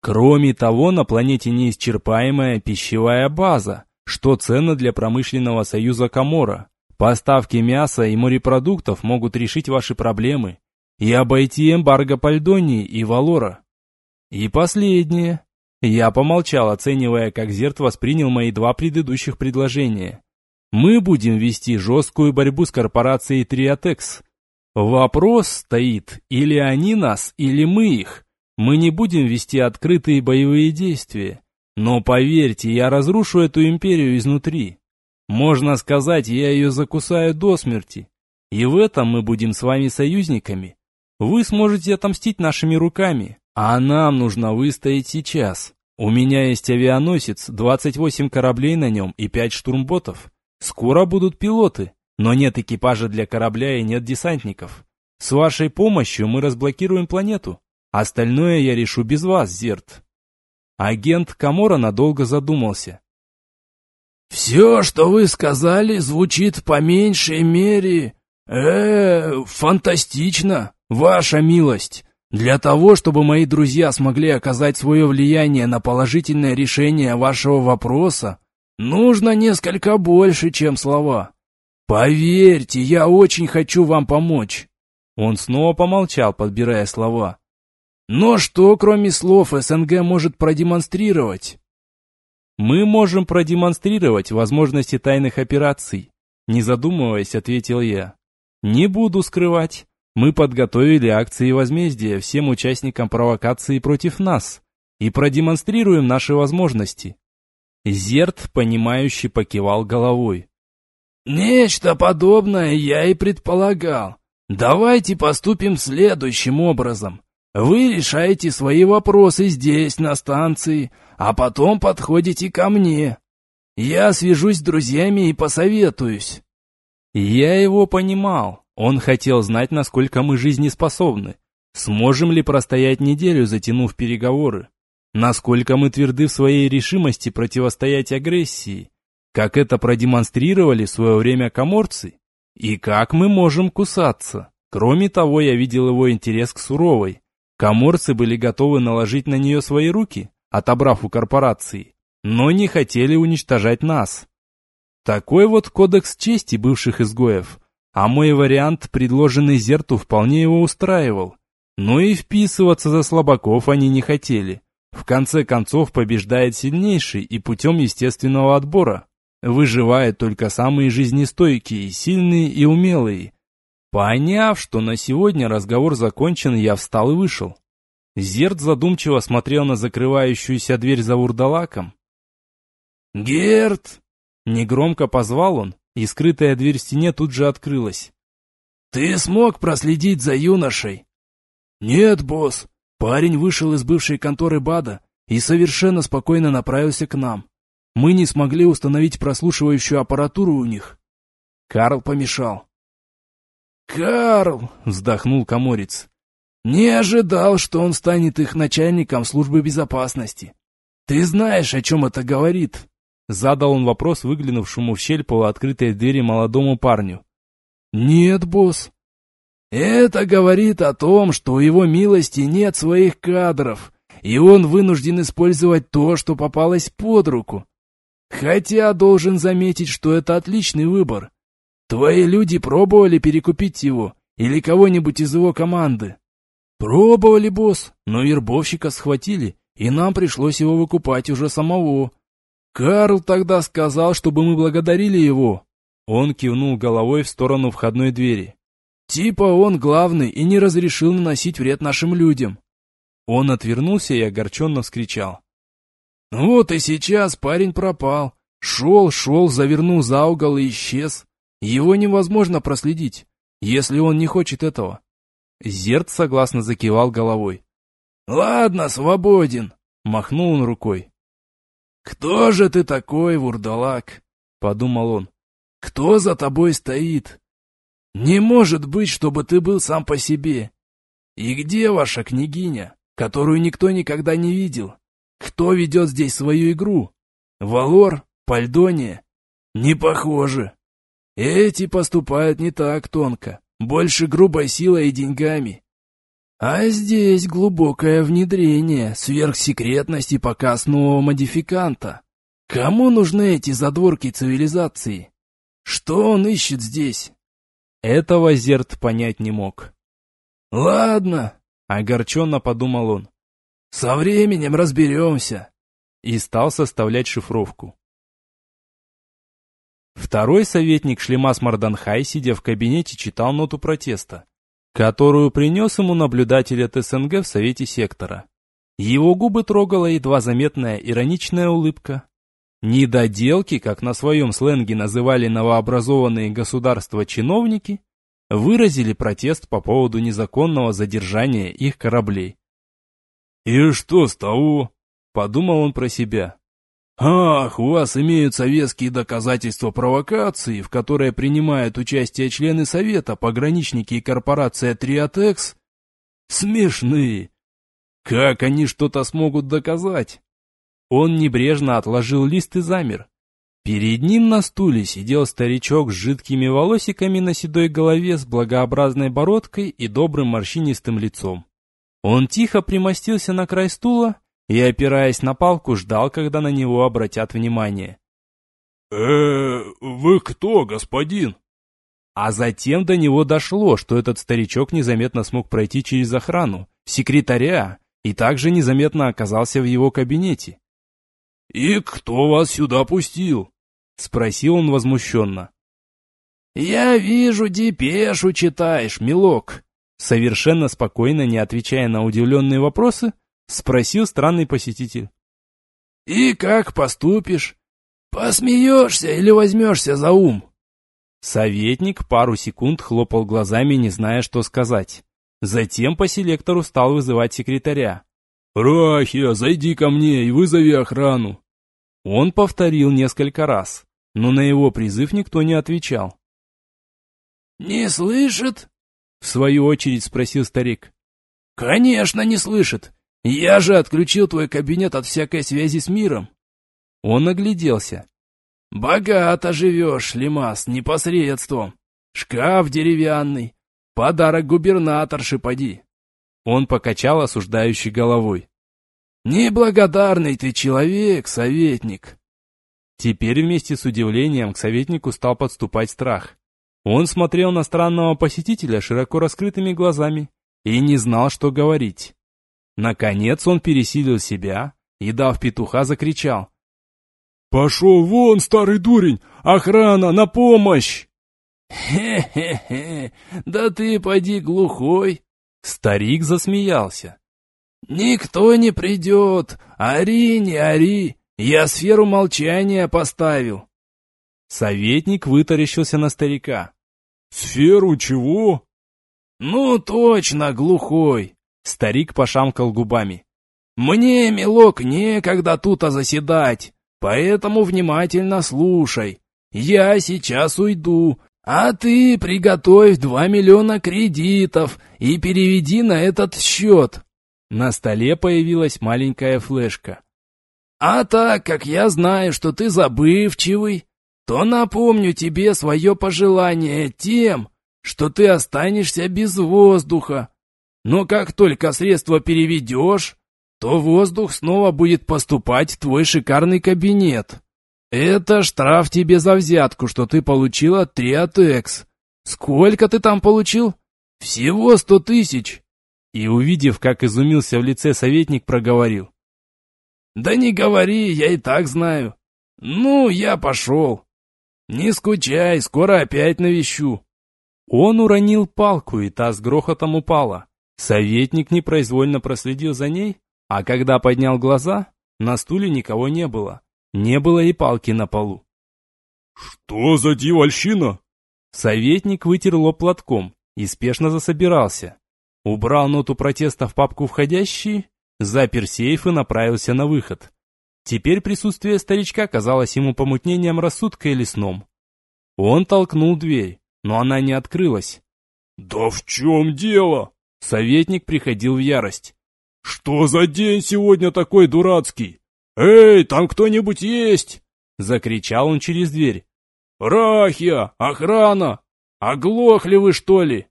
Кроме того, на планете неисчерпаемая пищевая база, что ценно для промышленного союза Комора. Поставки мяса и морепродуктов могут решить ваши проблемы и обойти эмбарго Пальдонии и Валора. И последнее. Я помолчал, оценивая, как Зерт воспринял мои два предыдущих предложения. Мы будем вести жесткую борьбу с корпорацией Триотекс. Вопрос стоит, или они нас, или мы их. Мы не будем вести открытые боевые действия. Но поверьте, я разрушу эту империю изнутри. Можно сказать, я ее закусаю до смерти. И в этом мы будем с вами союзниками. Вы сможете отомстить нашими руками, а нам нужно выстоять сейчас. У меня есть авианосец, 28 кораблей на нем и 5 штурмботов. Скоро будут пилоты, но нет экипажа для корабля и нет десантников. С вашей помощью мы разблокируем планету. Остальное я решу без вас, Зерт. Агент Камора надолго задумался. «Все, что вы сказали, звучит по меньшей мере... э фантастично, ваша милость. Для того, чтобы мои друзья смогли оказать свое влияние на положительное решение вашего вопроса, нужно несколько больше, чем слова. Поверьте, я очень хочу вам помочь». Он снова помолчал, подбирая слова. «Но что, кроме слов, СНГ может продемонстрировать?» «Мы можем продемонстрировать возможности тайных операций», не задумываясь, ответил я. «Не буду скрывать. Мы подготовили акции возмездия всем участникам провокации против нас и продемонстрируем наши возможности». Зерт, понимающе покивал головой. «Нечто подобное я и предполагал. Давайте поступим следующим образом. Вы решаете свои вопросы здесь, на станции, а потом подходите ко мне. Я свяжусь с друзьями и посоветуюсь». Я его понимал. Он хотел знать, насколько мы жизнеспособны. Сможем ли простоять неделю, затянув переговоры? Насколько мы тверды в своей решимости противостоять агрессии? Как это продемонстрировали в свое время коморцы? И как мы можем кусаться? Кроме того, я видел его интерес к суровой. Коморцы были готовы наложить на нее свои руки, отобрав у корпорации, но не хотели уничтожать нас. Такой вот кодекс чести бывших изгоев, а мой вариант, предложенный Зерту, вполне его устраивал. Но и вписываться за слабаков они не хотели. В конце концов побеждает сильнейший и путем естественного отбора. Выживают только самые жизнестойкие, сильные и умелые. Поняв, что на сегодня разговор закончен, я встал и вышел. Зерт задумчиво смотрел на закрывающуюся дверь за вурдалаком. «Герт!» Негромко позвал он, и скрытая дверь в стене тут же открылась. «Ты смог проследить за юношей?» «Нет, босс. Парень вышел из бывшей конторы БАДа и совершенно спокойно направился к нам. Мы не смогли установить прослушивающую аппаратуру у них. Карл помешал». «Карл!» — вздохнул коморец. Не ожидал, что он станет их начальником службы безопасности. Ты знаешь, о чем это говорит?» Задал он вопрос выглянувшему в щель полуоткрытой двери молодому парню. «Нет, босс. Это говорит о том, что у его милости нет своих кадров, и он вынужден использовать то, что попалось под руку. Хотя должен заметить, что это отличный выбор. Твои люди пробовали перекупить его или кого-нибудь из его команды?» «Пробовали, босс, но вербовщика схватили, и нам пришлось его выкупать уже самого. Карл тогда сказал, чтобы мы благодарили его». Он кивнул головой в сторону входной двери. «Типа он главный и не разрешил наносить вред нашим людям». Он отвернулся и огорченно вскричал. «Вот и сейчас парень пропал. Шел, шел, завернул за угол и исчез. Его невозможно проследить, если он не хочет этого. Зерт согласно закивал головой. «Ладно, свободен», — махнул он рукой. «Кто же ты такой, вурдалак?» — подумал он. «Кто за тобой стоит? Не может быть, чтобы ты был сам по себе. И где ваша княгиня, которую никто никогда не видел? Кто ведет здесь свою игру? Валор? Пальдония? Не похоже. Эти поступают не так тонко больше грубой силой и деньгами. А здесь глубокое внедрение, сверхсекретность и показ нового модификанта. Кому нужны эти задворки цивилизации? Что он ищет здесь? Этого Зерт понять не мог. Ладно, огорченно подумал он. Со временем разберемся. И стал составлять шифровку. Второй советник Шлемас Марданхай, сидя в кабинете, читал ноту протеста, которую принес ему наблюдатель от СНГ в Совете сектора. Его губы трогала едва заметная ироничная улыбка. Недоделки, как на своем сленге называли новообразованные государства чиновники, выразили протест по поводу незаконного задержания их кораблей. «И что с того?» – подумал он про себя. «Ах, у вас имеются веские доказательства провокации, в которой принимают участие члены Совета, пограничники и корпорация Триотекс? Смешные! Как они что-то смогут доказать?» Он небрежно отложил лист и замер. Перед ним на стуле сидел старичок с жидкими волосиками на седой голове, с благообразной бородкой и добрым морщинистым лицом. Он тихо примостился на край стула и, опираясь на палку, ждал, когда на него обратят внимание. э вы кто, господин?» А затем до него дошло, что этот старичок незаметно смог пройти через охрану, секретаря, и также незаметно оказался в его кабинете. «И кто вас сюда пустил?» — спросил он возмущенно. «Я вижу, депешу читаешь, милок», совершенно спокойно, не отвечая на удивленные вопросы, спросил странный посетитель. «И как поступишь? Посмеешься или возьмешься за ум?» Советник пару секунд хлопал глазами, не зная, что сказать. Затем по селектору стал вызывать секретаря. «Рахия, зайди ко мне и вызови охрану!» Он повторил несколько раз, но на его призыв никто не отвечал. «Не слышит?» — в свою очередь спросил старик. «Конечно не слышит. Я же отключил твой кабинет от всякой связи с миром». Он огляделся. «Богато живешь, Лимас, непосредством. Шкаф деревянный. Подарок губернаторши поди». Он покачал осуждающей головой. «Неблагодарный ты человек, советник!» Теперь вместе с удивлением к советнику стал подступать страх. Он смотрел на странного посетителя широко раскрытыми глазами и не знал, что говорить. Наконец он пересилил себя и, дав петуха, закричал. «Пошел вон, старый дурень! Охрана, на помощь!» «Хе-хе-хе, да ты поди глухой!» Старик засмеялся. «Никто не придет! Ори, не ори! Я сферу молчания поставил!» Советник вытаращился на старика. «Сферу чего?» «Ну, точно, глухой!» Старик пошамкал губами. «Мне, милок, некогда тут заседать, поэтому внимательно слушай. Я сейчас уйду, а ты приготовь два миллиона кредитов и переведи на этот счет. На столе появилась маленькая флешка. «А так как я знаю, что ты забывчивый, то напомню тебе свое пожелание тем, что ты останешься без воздуха. Но как только средства переведешь, то воздух снова будет поступать в твой шикарный кабинет. Это штраф тебе за взятку, что ты получил от Триатекс. Сколько ты там получил? Всего сто тысяч и, увидев, как изумился в лице советник, проговорил. «Да не говори, я и так знаю. Ну, я пошел. Не скучай, скоро опять навещу». Он уронил палку, и та с грохотом упала. Советник непроизвольно проследил за ней, а когда поднял глаза, на стуле никого не было. Не было и палки на полу. «Что за дьявольщина?» Советник вытер лоб платком и спешно засобирался. Убрал ноту протеста в папку «Входящие», запер сейф и направился на выход. Теперь присутствие старичка казалось ему помутнением рассудка или сном. Он толкнул дверь, но она не открылась. «Да в чем дело?» Советник приходил в ярость. «Что за день сегодня такой дурацкий? Эй, там кто-нибудь есть?» Закричал он через дверь. «Рахия! Охрана! Оглохли вы, что ли?»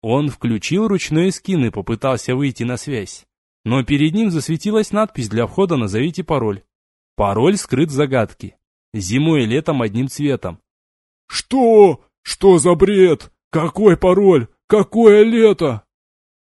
Он включил ручной скин и попытался выйти на связь. Но перед ним засветилась надпись для входа «Назовите пароль». Пароль скрыт в загадке. Зимой и летом одним цветом. «Что? Что за бред? Какой пароль? Какое лето?»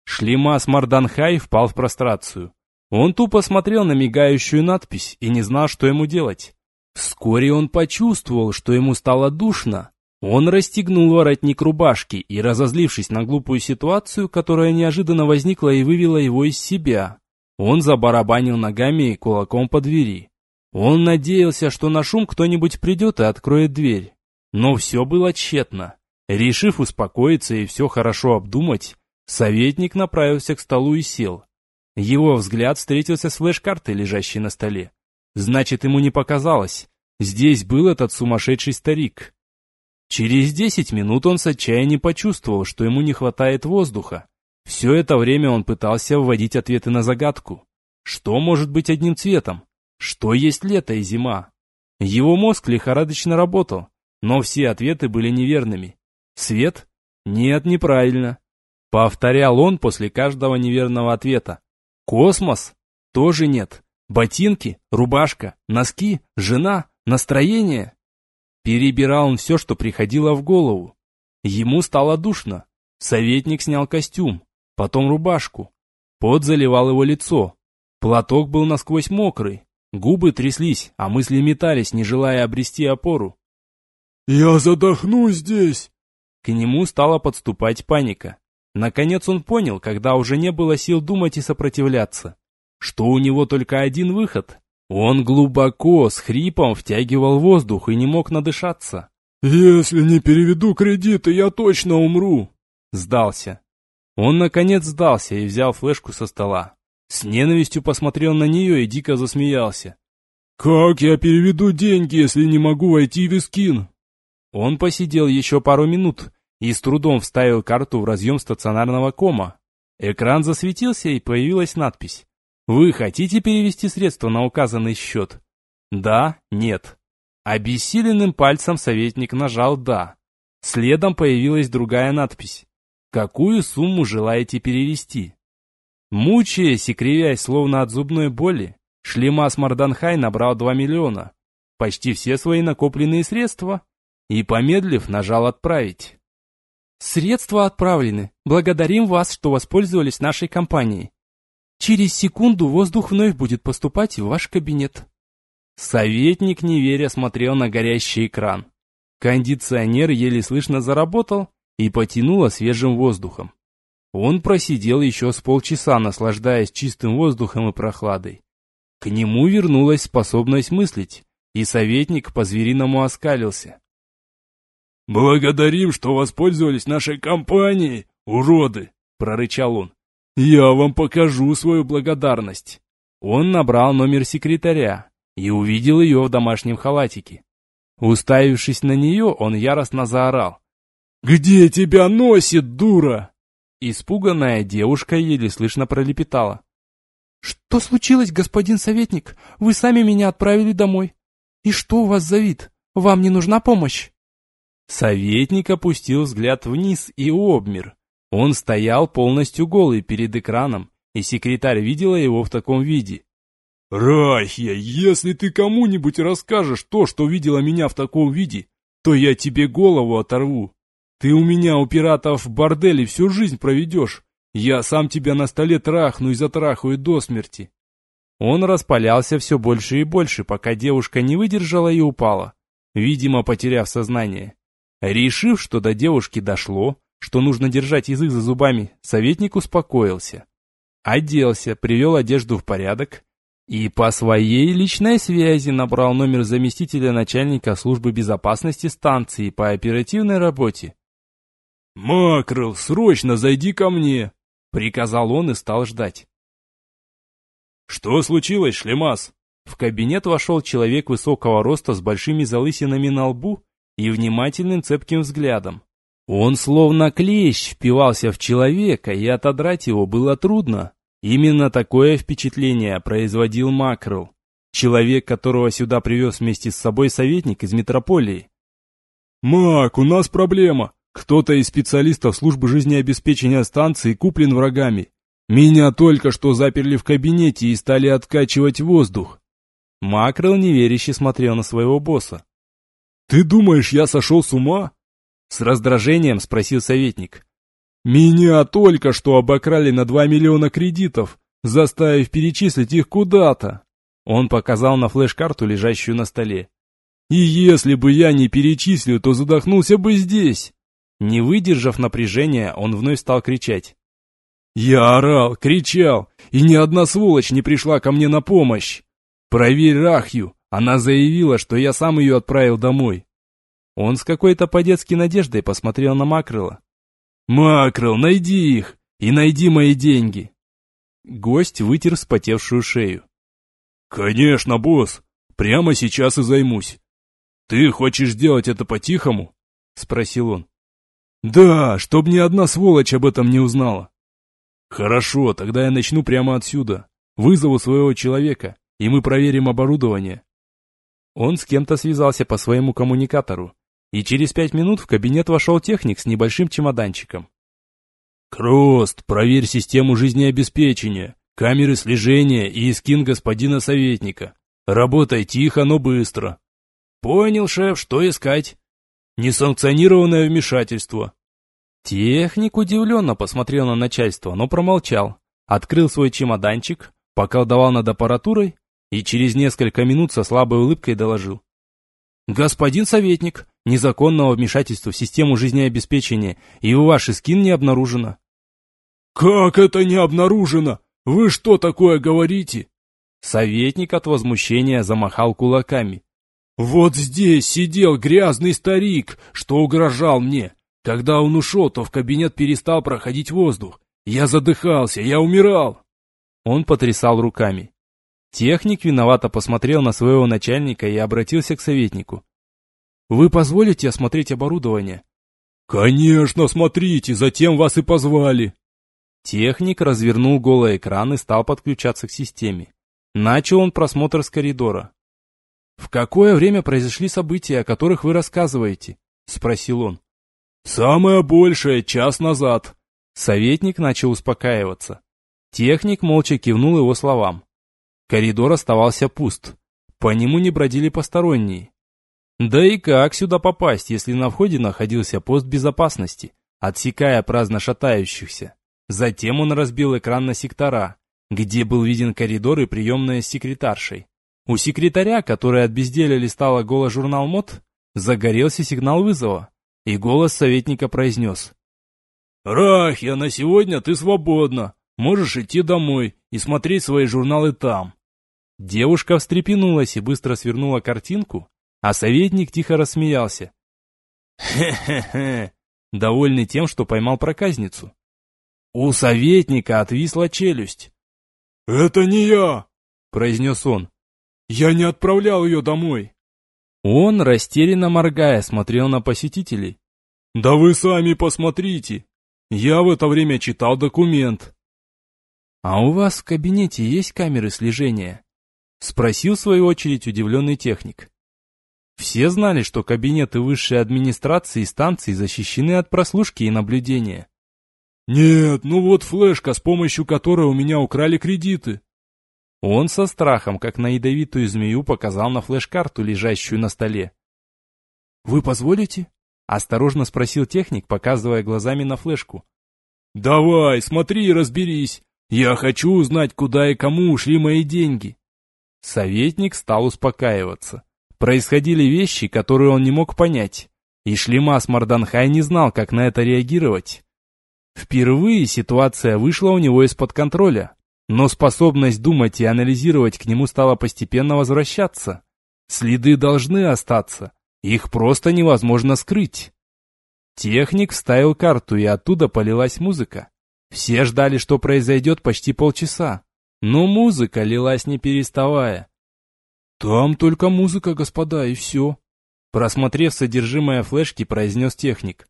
Шлемас Марданхай впал в прострацию. Он тупо смотрел на мигающую надпись и не знал, что ему делать. Вскоре он почувствовал, что ему стало душно, он расстегнул воротник рубашки и, разозлившись на глупую ситуацию, которая неожиданно возникла и вывела его из себя, он забарабанил ногами и кулаком по двери. Он надеялся, что на шум кто-нибудь придет и откроет дверь. Но все было тщетно. Решив успокоиться и все хорошо обдумать, советник направился к столу и сел. Его взгляд встретился с флеш-картой, лежащей на столе. Значит, ему не показалось. Здесь был этот сумасшедший старик. Через десять минут он с отчаянием почувствовал, что ему не хватает воздуха. Все это время он пытался вводить ответы на загадку. Что может быть одним цветом? Что есть лето и зима? Его мозг лихорадочно работал, но все ответы были неверными. Свет? Нет, неправильно. Повторял он после каждого неверного ответа. Космос? Тоже нет. Ботинки, рубашка, носки, жена, настроение. Перебирал он все, что приходило в голову. Ему стало душно. Советник снял костюм, потом рубашку. Пот заливал его лицо. Платок был насквозь мокрый. Губы тряслись, а мысли метались, не желая обрести опору. «Я задохнусь здесь!» К нему стала подступать паника. Наконец он понял, когда уже не было сил думать и сопротивляться, что у него только один выход. Он глубоко, с хрипом втягивал воздух и не мог надышаться. «Если не переведу кредиты, я точно умру!» Сдался. Он, наконец, сдался и взял флешку со стола. С ненавистью посмотрел на нее и дико засмеялся. «Как я переведу деньги, если не могу войти в Искин?» Он посидел еще пару минут, и с трудом вставил карту в разъем стационарного кома. Экран засветился и появилась надпись. «Вы хотите перевести средства на указанный счет?» «Да», «Нет». Обессиленным пальцем советник нажал «Да». Следом появилась другая надпись. «Какую сумму желаете перевести?» Мучаясь и кривясь, словно от зубной боли, Шлемас Марданхай набрал 2 миллиона, почти все свои накопленные средства, и, помедлив, нажал «Отправить». Средства отправлены. Благодарим вас, что воспользовались нашей компанией. Через секунду воздух вновь будет поступать в ваш кабинет. Советник, не веря, смотрел на горящий экран. Кондиционер еле слышно заработал и потянуло свежим воздухом. Он просидел еще с полчаса, наслаждаясь чистым воздухом и прохладой. К нему вернулась способность мыслить, и советник по-звериному оскалился. «Благодарим, что воспользовались нашей компанией, уроды!» — прорычал он. «Я вам покажу свою благодарность!» Он набрал номер секретаря и увидел ее в домашнем халатике. Уставившись на нее, он яростно заорал. «Где тебя носит, дура?» Испуганная девушка еле слышно пролепетала. «Что случилось, господин советник? Вы сами меня отправили домой. И что у вас за вид? Вам не нужна помощь?» Советник опустил взгляд вниз и обмер. Он стоял полностью голый перед экраном, и секретарь видела его в таком виде. «Рахья, если ты кому-нибудь расскажешь то, что видела меня в таком виде, то я тебе голову оторву. Ты у меня у пиратов в борделе всю жизнь проведешь. Я сам тебя на столе трахну и затрахаю до смерти». Он распалялся все больше и больше, пока девушка не выдержала и упала, видимо, потеряв сознание. Решив, что до девушки дошло, что нужно держать язык за зубами, советник успокоился. Оделся, привел одежду в порядок и по своей личной связи набрал номер заместителя начальника службы безопасности станции по оперативной работе. «Макрел, срочно зайди ко мне!» — приказал он и стал ждать. «Что случилось, Шлемас?» В кабинет вошел человек высокого роста с большими залысинами на лбу и внимательным цепким взглядом. Он словно клещ впивался в человека, и отодрать его было трудно. Именно такое впечатление производил Макрел, человек, которого сюда привез вместе с собой советник из метрополии. «Мак, у нас проблема. Кто-то из специалистов службы жизнеобеспечения станции куплен врагами. Меня только что заперли в кабинете и стали откачивать воздух». Макрел неверяще смотрел на своего босса. «Ты думаешь, я сошел с ума?» С раздражением спросил советник. «Меня только что обокрали на два миллиона кредитов, заставив перечислить их куда-то». Он показал на флеш-карту, лежащую на столе. «И если бы я не перечислил, то задохнулся бы здесь». Не выдержав напряжения, он вновь стал кричать. Я орал, кричал, и ни одна сволочь не пришла ко мне на помощь. Проверь Рахью, она заявила, что я сам ее отправил домой. Он с какой-то по-детски надеждой посмотрел на Макрела. «Макрел, найди их! И найди мои деньги!» Гость вытер вспотевшую шею. «Конечно, босс! Прямо сейчас и займусь!» «Ты хочешь сделать это по-тихому?» — спросил он. «Да, чтоб ни одна сволочь об этом не узнала». «Хорошо, тогда я начну прямо отсюда. Вызову своего человека, и мы проверим оборудование». Он с кем-то связался по своему коммуникатору, и через пять минут в кабинет вошел техник с небольшим чемоданчиком. «Крост, проверь систему жизнеобеспечения, камеры слежения и скин господина советника. Работай тихо, но быстро». «Понял, шеф, что искать?» «Несанкционированное вмешательство». Техник удивленно посмотрел на начальство, но промолчал. Открыл свой чемоданчик, поколдовал над аппаратурой и через несколько минут со слабой улыбкой доложил. «Господин советник, незаконного вмешательства в систему жизнеобеспечения и у вашей скин не обнаружено». «Как это не обнаружено? Вы что такое говорите?» Советник от возмущения замахал кулаками. «Вот здесь сидел грязный старик, что угрожал мне. Когда он ушел, то в кабинет перестал проходить воздух. Я задыхался, я умирал!» Он потрясал руками. Техник виновато посмотрел на своего начальника и обратился к советнику. «Вы позволите осмотреть оборудование?» «Конечно, смотрите, затем вас и позвали!» Техник развернул голый экран и стал подключаться к системе. Начал он просмотр с коридора. «В какое время произошли события, о которых вы рассказываете?» — спросил он. «Самое большее, час назад». Советник начал успокаиваться. Техник молча кивнул его словам. Коридор оставался пуст. По нему не бродили посторонние. Да и как сюда попасть, если на входе находился пост безопасности, отсекая праздно шатающихся? Затем он разбил экран на сектора, где был виден коридор и приемная с секретаршей. У секретаря, который от безделия листала голо журнал МОД, загорелся сигнал вызова, и голос советника произнес. «Рахья, на сегодня ты свободна. Можешь идти домой и смотреть свои журналы там. Девушка встрепенулась и быстро свернула картинку, а советник тихо рассмеялся. «Хе-хе-хе!» Довольный тем, что поймал проказницу. У советника отвисла челюсть. «Это не я!» — произнес он. «Я не отправлял ее домой!» Он, растерянно моргая, смотрел на посетителей. «Да вы сами посмотрите! Я в это время читал документ!» «А у вас в кабинете есть камеры слежения?» Спросил в свою очередь удивленный техник. Все знали, что кабинеты высшей администрации и станции защищены от прослушки и наблюдения. «Нет, ну вот флешка, с помощью которой у меня украли кредиты». Он со страхом, как на ядовитую змею, показал на флеш-карту, лежащую на столе. «Вы позволите?» — осторожно спросил техник, показывая глазами на флешку. «Давай, смотри и разберись. Я хочу узнать, куда и кому ушли мои деньги». Советник стал успокаиваться. Происходили вещи, которые он не мог понять, и Шлемас Марданхай не знал, как на это реагировать. Впервые ситуация вышла у него из-под контроля, но способность думать и анализировать к нему стала постепенно возвращаться. Следы должны остаться, их просто невозможно скрыть. Техник вставил карту, и оттуда полилась музыка. Все ждали, что произойдет почти полчаса. Но музыка лилась не переставая. «Там только музыка, господа, и все», — просмотрев содержимое флешки, произнес техник.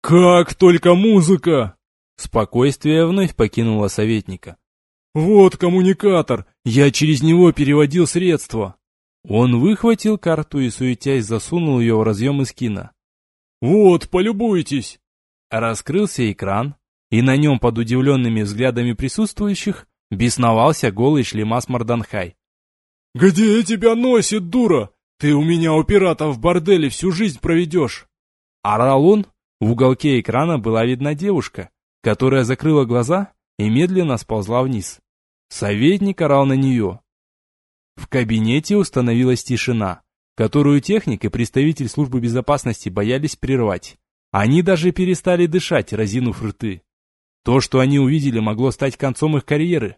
«Как только музыка!» Спокойствие вновь покинуло советника. «Вот коммуникатор! Я через него переводил средства!» Он выхватил карту и, суетясь, засунул ее в разъем из кино. «Вот, полюбуйтесь!» Раскрылся экран, и на нем под удивленными взглядами присутствующих Бесновался голый шлемас Марданхай. «Где тебя носит, дура? Ты у меня у пирата в борделе всю жизнь проведешь!» Орал он. В уголке экрана была видна девушка, которая закрыла глаза и медленно сползла вниз. Советник орал на нее. В кабинете установилась тишина, которую техник и представитель службы безопасности боялись прервать. Они даже перестали дышать, разинув рты. То, что они увидели, могло стать концом их карьеры.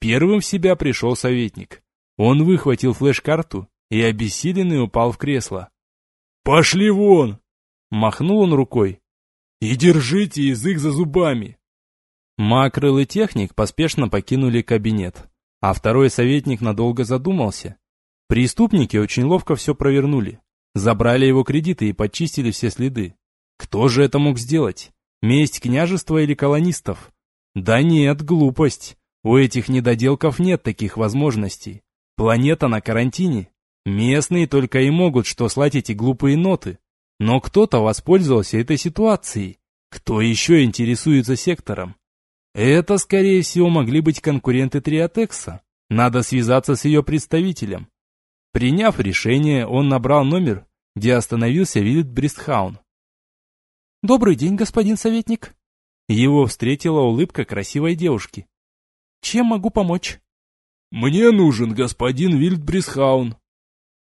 Первым в себя пришел советник. Он выхватил флеш-карту и обессиленный упал в кресло. «Пошли вон!» Махнул он рукой. «И держите язык за зубами!» Макрыл и техник поспешно покинули кабинет, а второй советник надолго задумался. Преступники очень ловко все провернули. Забрали его кредиты и почистили все следы. Кто же это мог сделать? Месть княжества или колонистов? Да нет, глупость. У этих недоделков нет таких возможностей. Планета на карантине. Местные только и могут что слать эти глупые ноты. Но кто-то воспользовался этой ситуацией. Кто еще интересуется сектором? Это, скорее всего, могли быть конкуренты Триотекса. Надо связаться с ее представителем. Приняв решение, он набрал номер, где остановился Вильд Бристхаун. «Добрый день, господин советник!» Его встретила улыбка красивой девушки. «Чем могу помочь?» «Мне нужен господин Вильд Брисхаун».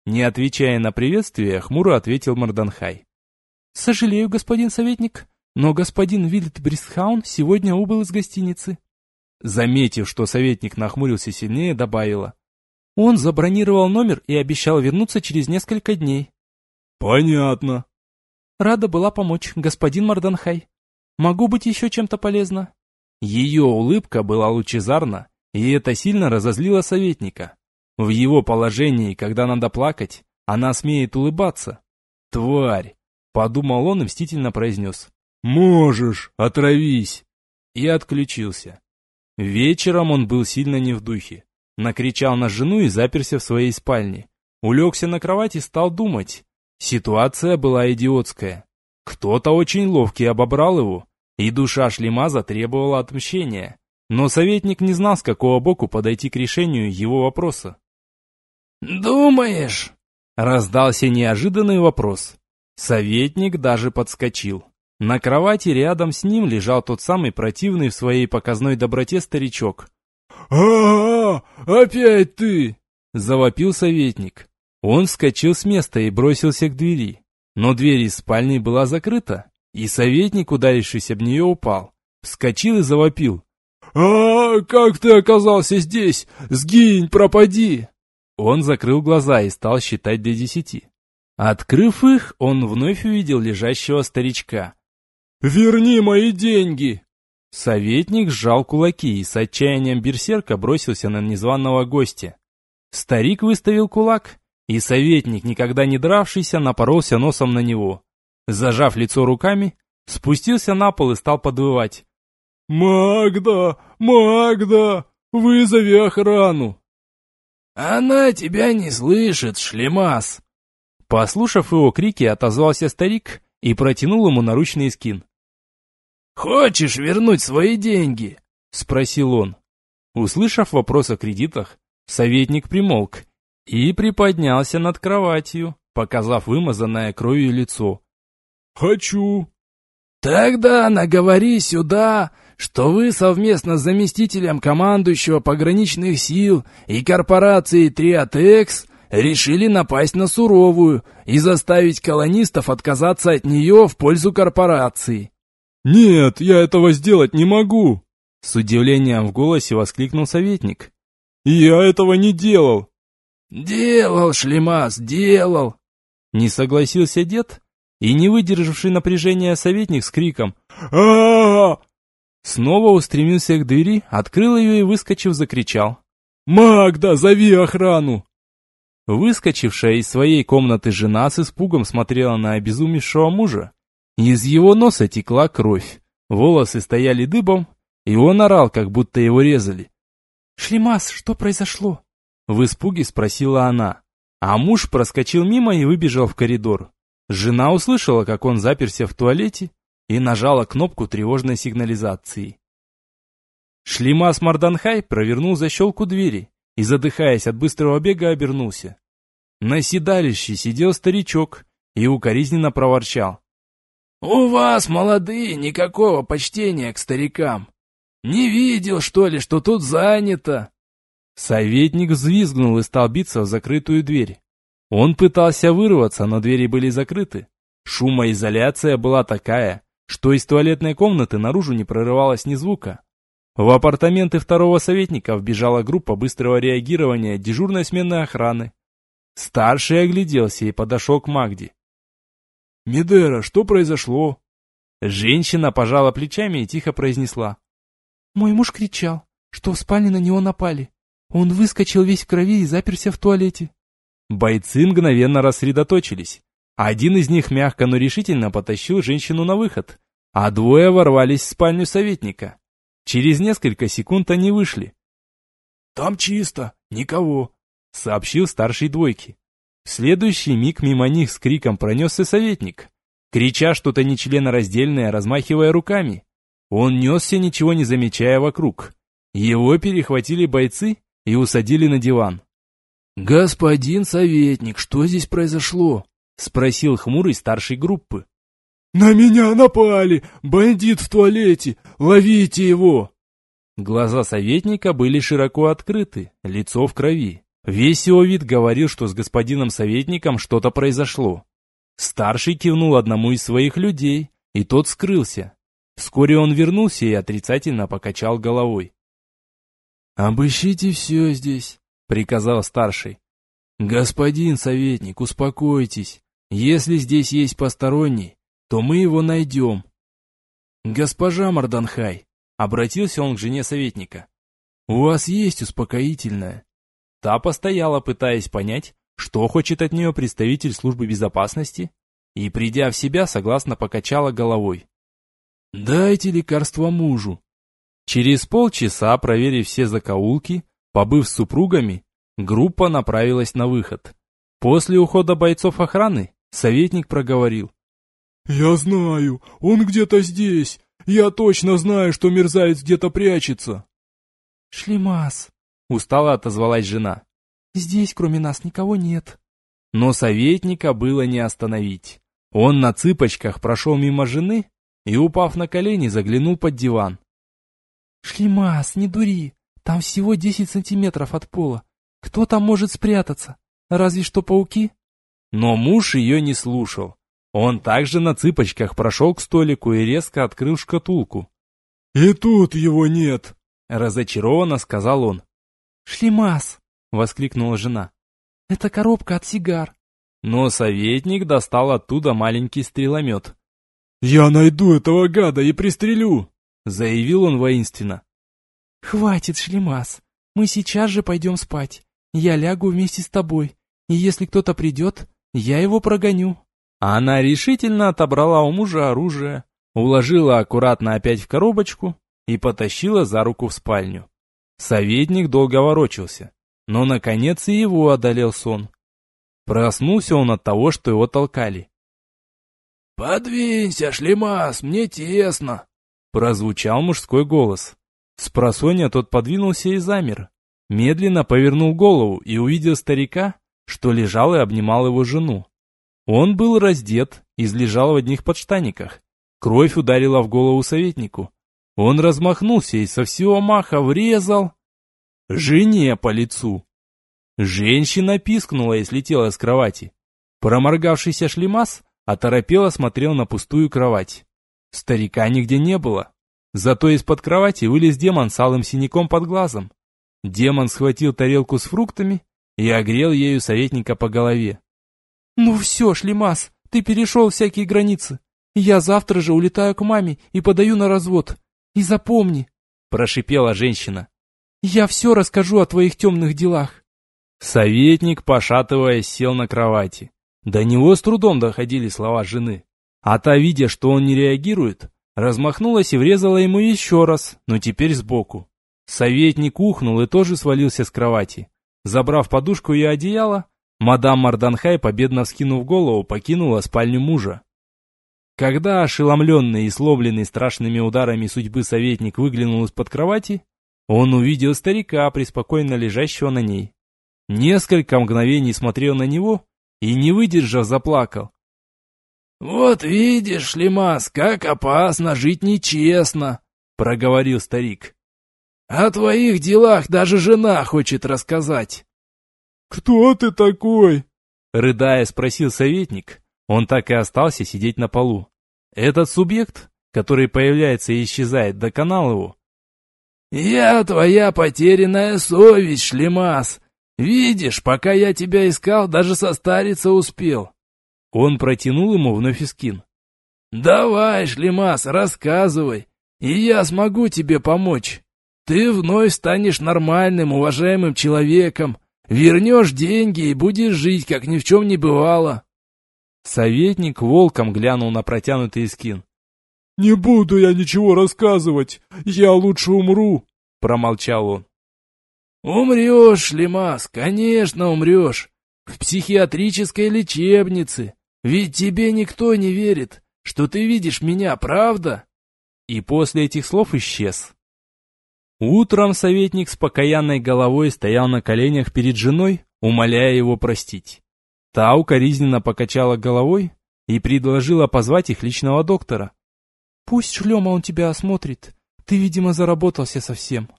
Не отвечая на приветствие, хмуро ответил Марданхай. «Сожалею, господин советник, но господин Вильд Брисхаун сегодня убыл из гостиницы». Заметив, что советник нахмурился сильнее, добавила. «Он забронировал номер и обещал вернуться через несколько дней». «Понятно». «Рада была помочь, господин Марданхай. Могу быть еще чем-то полезна?» Ее улыбка была лучезарна, и это сильно разозлило советника. В его положении, когда надо плакать, она смеет улыбаться. «Тварь!» — подумал он и мстительно произнес. «Можешь, отравись!» И отключился. Вечером он был сильно не в духе. Накричал на жену и заперся в своей спальне. Улегся на кровать и стал думать. Ситуация была идиотская. Кто-то очень ловкий обобрал его, и душа Шлемаза требовала отмщения. Но советник не знал, с какого боку подойти к решению его вопроса. «Думаешь?» — раздался неожиданный вопрос. Советник даже подскочил. На кровати рядом с ним лежал тот самый противный в своей показной доброте старичок. «А, -а, -а опять ты!» — завопил советник. Он вскочил с места и бросился к двери. Но дверь из спальни была закрыта, и советник, ударившись об нее, упал. Вскочил и завопил. «А, как ты оказался здесь? Сгинь, пропади!» Он закрыл глаза и стал считать до десяти. Открыв их, он вновь увидел лежащего старичка. «Верни мои деньги!» Советник сжал кулаки и с отчаянием берсерка бросился на незваного гостя. Старик выставил кулак, и советник, никогда не дравшийся, напоролся носом на него. Зажав лицо руками, спустился на пол и стал подвывать. «Магда! Магда! Вызови охрану!» «Она тебя не слышит, шлемас!» Послушав его крики, отозвался старик и протянул ему наручный скин. «Хочешь вернуть свои деньги?» — спросил он. Услышав вопрос о кредитах, советник примолк и приподнялся над кроватью, показав вымазанное кровью лицо. «Хочу!» «Тогда наговори сюда, что вы совместно с заместителем командующего пограничных сил и корпорацией Триатекс решили напасть на Суровую и заставить колонистов отказаться от нее в пользу корпорации». «Нет, я этого сделать не могу!» С удивлением в голосе воскликнул советник. «Я этого не делал!» «Делал, Шлемас, делал!» Не согласился дед, и не выдержавший напряжения советник с криком а, Снова устремился к двери, открыл ее и, выскочив, закричал. «Магда, зови охрану!» Выскочившая из своей комнаты жена с испугом смотрела на обезумевшего мужа. Из его носа текла кровь, волосы стояли дыбом, и он орал, как будто его резали. «Шлемас, что произошло?» В испуге спросила она. А муж проскочил мимо и выбежал в коридор. Жена услышала, как он заперся в туалете и нажала кнопку тревожной сигнализации. Шлимас Марданхай провернул защелку двери и, задыхаясь от быстрого бега, обернулся. На седалище сидел старичок и укоризненно проворчал. «У вас, молодые, никакого почтения к старикам. Не видел, что ли, что тут занято?» Советник взвизгнул и стал биться в закрытую дверь. Он пытался вырваться, но двери были закрыты. Шумоизоляция была такая, что из туалетной комнаты наружу не прорывалось ни звука. В апартаменты второго советника вбежала группа быстрого реагирования дежурной сменной охраны. Старший огляделся и подошел к Магде. Медера, что произошло?» Женщина пожала плечами и тихо произнесла. «Мой муж кричал, что в спальне на него напали. Он выскочил весь в крови и заперся в туалете». Бойцы мгновенно рассредоточились. Один из них мягко, но решительно потащил женщину на выход, а двое ворвались в спальню советника. Через несколько секунд они вышли. «Там чисто, никого», — сообщил старший двойки. В следующий миг мимо них с криком пронесся советник, крича что-то нечленораздельное, размахивая руками. Он несся, ничего не замечая вокруг. Его перехватили бойцы и усадили на диван. «Господин советник, что здесь произошло?» — спросил хмурый старший группы. «На меня напали! Бандит в туалете! Ловите его!» Глаза советника были широко открыты, лицо в крови. Весь его вид говорил, что с господином советником что-то произошло. Старший кивнул одному из своих людей, и тот скрылся. Вскоре он вернулся и отрицательно покачал головой. «Обыщите все здесь», — приказал старший. «Господин советник, успокойтесь. Если здесь есть посторонний, то мы его найдем. Госпожа Марданхай, обратился он к жене советника, у вас есть успокоительное? Та постояла, пытаясь понять, что хочет от нее представитель службы безопасности, и, придя в себя, согласно покачала головой. «Дайте лекарство мужу». Через полчаса, проверив все закоулки, побыв с супругами, группа направилась на выход. После ухода бойцов охраны, советник проговорил. «Я знаю, он где-то здесь. Я точно знаю, что мерзавец где-то прячется». «Шлемас», — устало отозвалась жена. «Здесь кроме нас никого нет». Но советника было не остановить. Он на цыпочках прошел мимо жены и, упав на колени, заглянул под диван. «Шлемас, не дури, там всего десять сантиметров от пола. Кто там может спрятаться? Разве что пауки?» Но муж ее не слушал. Он также на цыпочках прошел к столику и резко открыл шкатулку. «И тут его нет!» — разочарованно сказал он. «Шлемас!» — воскликнула жена. «Это коробка от сигар». Но советник достал оттуда маленький стреломет. «Я найду этого гада и пристрелю!» — заявил он воинственно. «Хватит, Шлемас, мы сейчас же пойдем спать. Я лягу вместе с тобой, и если кто-то придет, я его прогоню». Она решительно отобрала у мужа оружие, уложила аккуратно опять в коробочку и потащила за руку в спальню. Советник долго ворочался, но наконец и его одолел сон. Проснулся он от того, что его толкали. «Подвинься, шлемас, мне тесно!» Прозвучал мужской голос. Спросонья тот подвинулся и замер. Медленно повернул голову и увидел старика, что лежал и обнимал его жену. Он был раздет, излежал в одних подштаниках. Кровь ударила в голову советнику. Он размахнулся и со всего маха врезал жене по лицу. Женщина пискнула и слетела с кровати. Проморгавшийся шлемас оторопело смотрел на пустую кровать. Старика нигде не было. Зато из-под кровати вылез демон с алым синяком под глазом. Демон схватил тарелку с фруктами и огрел ею советника по голове. «Ну все, Шлемас, ты перешел всякие границы. Я завтра же улетаю к маме и подаю на развод. И запомни», — прошипела женщина. «Я все расскажу о твоих темных делах». Советник, пошатываясь, сел на кровати. До него с трудом доходили слова жены. А та, видя, что он не реагирует, размахнулась и врезала ему еще раз, но теперь сбоку. Советник ухнул и тоже свалился с кровати. Забрав подушку и одеяло, Мадам Марданхай, победно вскинув голову, покинула спальню мужа. Когда ошеломленный и сломленный страшными ударами судьбы советник выглянул из-под кровати, он увидел старика, преспокойно лежащего на ней. Несколько мгновений смотрел на него и, не выдержав, заплакал. «Вот видишь, Лимас, как опасно жить нечестно», — проговорил старик. «О твоих делах даже жена хочет рассказать». «Кто ты такой?» Рыдая, спросил советник. Он так и остался сидеть на полу. Этот субъект, который появляется и исчезает, доконал его. «Я твоя потерянная совесть, Шлемас. Видишь, пока я тебя искал, даже состариться успел. Он протянул ему вновь искин. «Давай, Шлемас, рассказывай, и я смогу тебе помочь. Ты вновь станешь нормальным, уважаемым человеком, вернешь деньги и будешь жить, как ни в чем не бывало». Советник волком глянул на протянутый искин. «Не буду я ничего рассказывать, я лучше умру», — промолчал он. «Умрешь, Шлемас, конечно умрешь. В психиатрической лечебнице. Ведь тебе никто не верит, что ты видишь меня, правда?» И после этих слов исчез. Утром советник с покаянной головой стоял на коленях перед женой, умоляя его простить. Та укоризненно покачала головой и предложила позвать их личного доктора. «Пусть Шлема он тебя осмотрит. Ты, видимо, заработался совсем».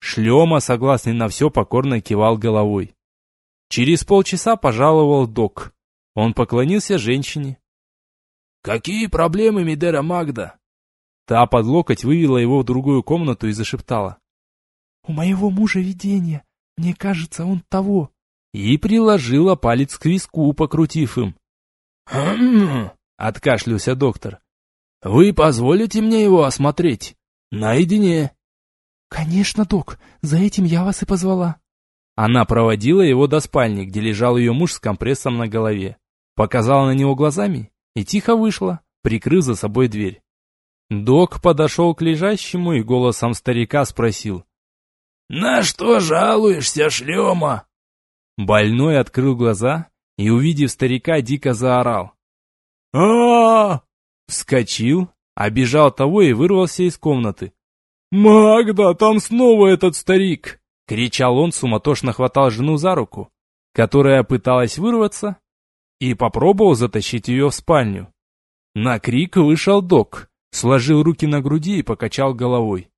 Шлема, согласный на все, покорно кивал головой. Через полчаса пожаловал док. Он поклонился женщине. «Какие проблемы, Мидера Магда?» Та под локоть вывела его в другую комнату и зашептала. «У моего мужа видение. Мне кажется, он того и приложила палец к виску, покрутив им. «Хм!» — откашлялся доктор. «Вы позволите мне его осмотреть? Наедине?» «Конечно, док, за этим я вас и позвала». Она проводила его до спальни, где лежал ее муж с компрессом на голове. Показала на него глазами и тихо вышла, прикрыв за собой дверь. Док подошел к лежащему и голосом старика спросил. «На что жалуешься, шлема?» Больной открыл глаза и, увидев старика, дико заорал. а Вскочил, обежал того и вырвался из комнаты. «Магда, там снова этот старик!» Кричал он, суматошно хватал жену за руку, которая пыталась вырваться, и попробовал затащить ее в спальню. На крик вышел док, сложил руки на груди и покачал головой.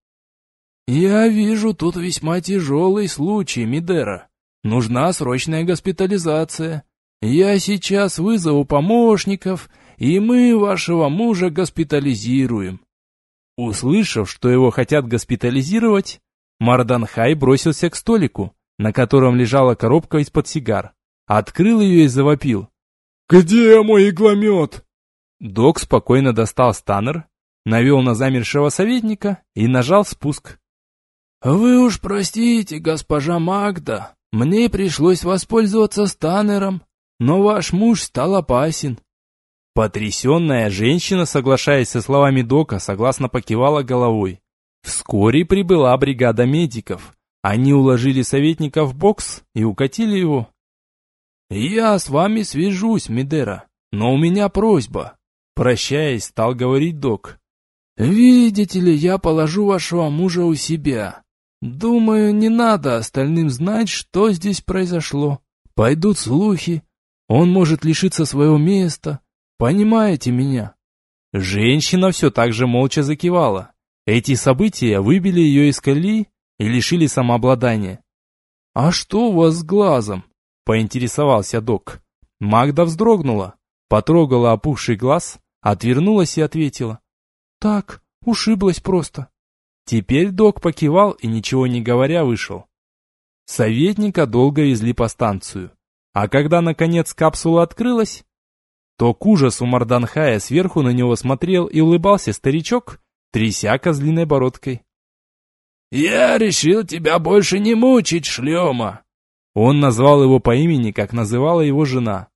«Я вижу тут весьма тяжелый случай, Мидера. Нужна срочная госпитализация. Я сейчас вызову помощников, и мы вашего мужа госпитализируем». Услышав, что его хотят госпитализировать, Марданхай бросился к столику, на котором лежала коробка из-под сигар. Открыл ее и завопил. «Где мой игломет?» Док спокойно достал станнер, навел на замершего советника и нажал спуск. «Вы уж простите, госпожа Магда, мне пришлось воспользоваться станером, но ваш муж стал опасен. Потрясенная женщина, соглашаясь со словами Дока, согласно покивала головой. Вскоре прибыла бригада медиков. Они уложили советника в бокс и укатили его. «Я с вами свяжусь, Медера, но у меня просьба». Прощаясь, стал говорить док. «Видите ли, я положу вашего мужа у себя. Думаю, не надо остальным знать, что здесь произошло. Пойдут слухи. Он может лишиться своего места. Понимаете меня?» Женщина все так же молча закивала. Эти события выбили ее из колеи и лишили самообладания. «А что у вас с глазом?» — поинтересовался док. Магда вздрогнула, потрогала опухший глаз, отвернулась и ответила. «Так, ушиблась просто». Теперь док покивал и, ничего не говоря, вышел. Советника долго везли по станцию. А когда, наконец, капсула открылась, то к ужасу Марданхая сверху на него смотрел и улыбался старичок, тряся козлиной бородкой. «Я решил тебя больше не мучить, шлема!» Он назвал его по имени, как называла его жена.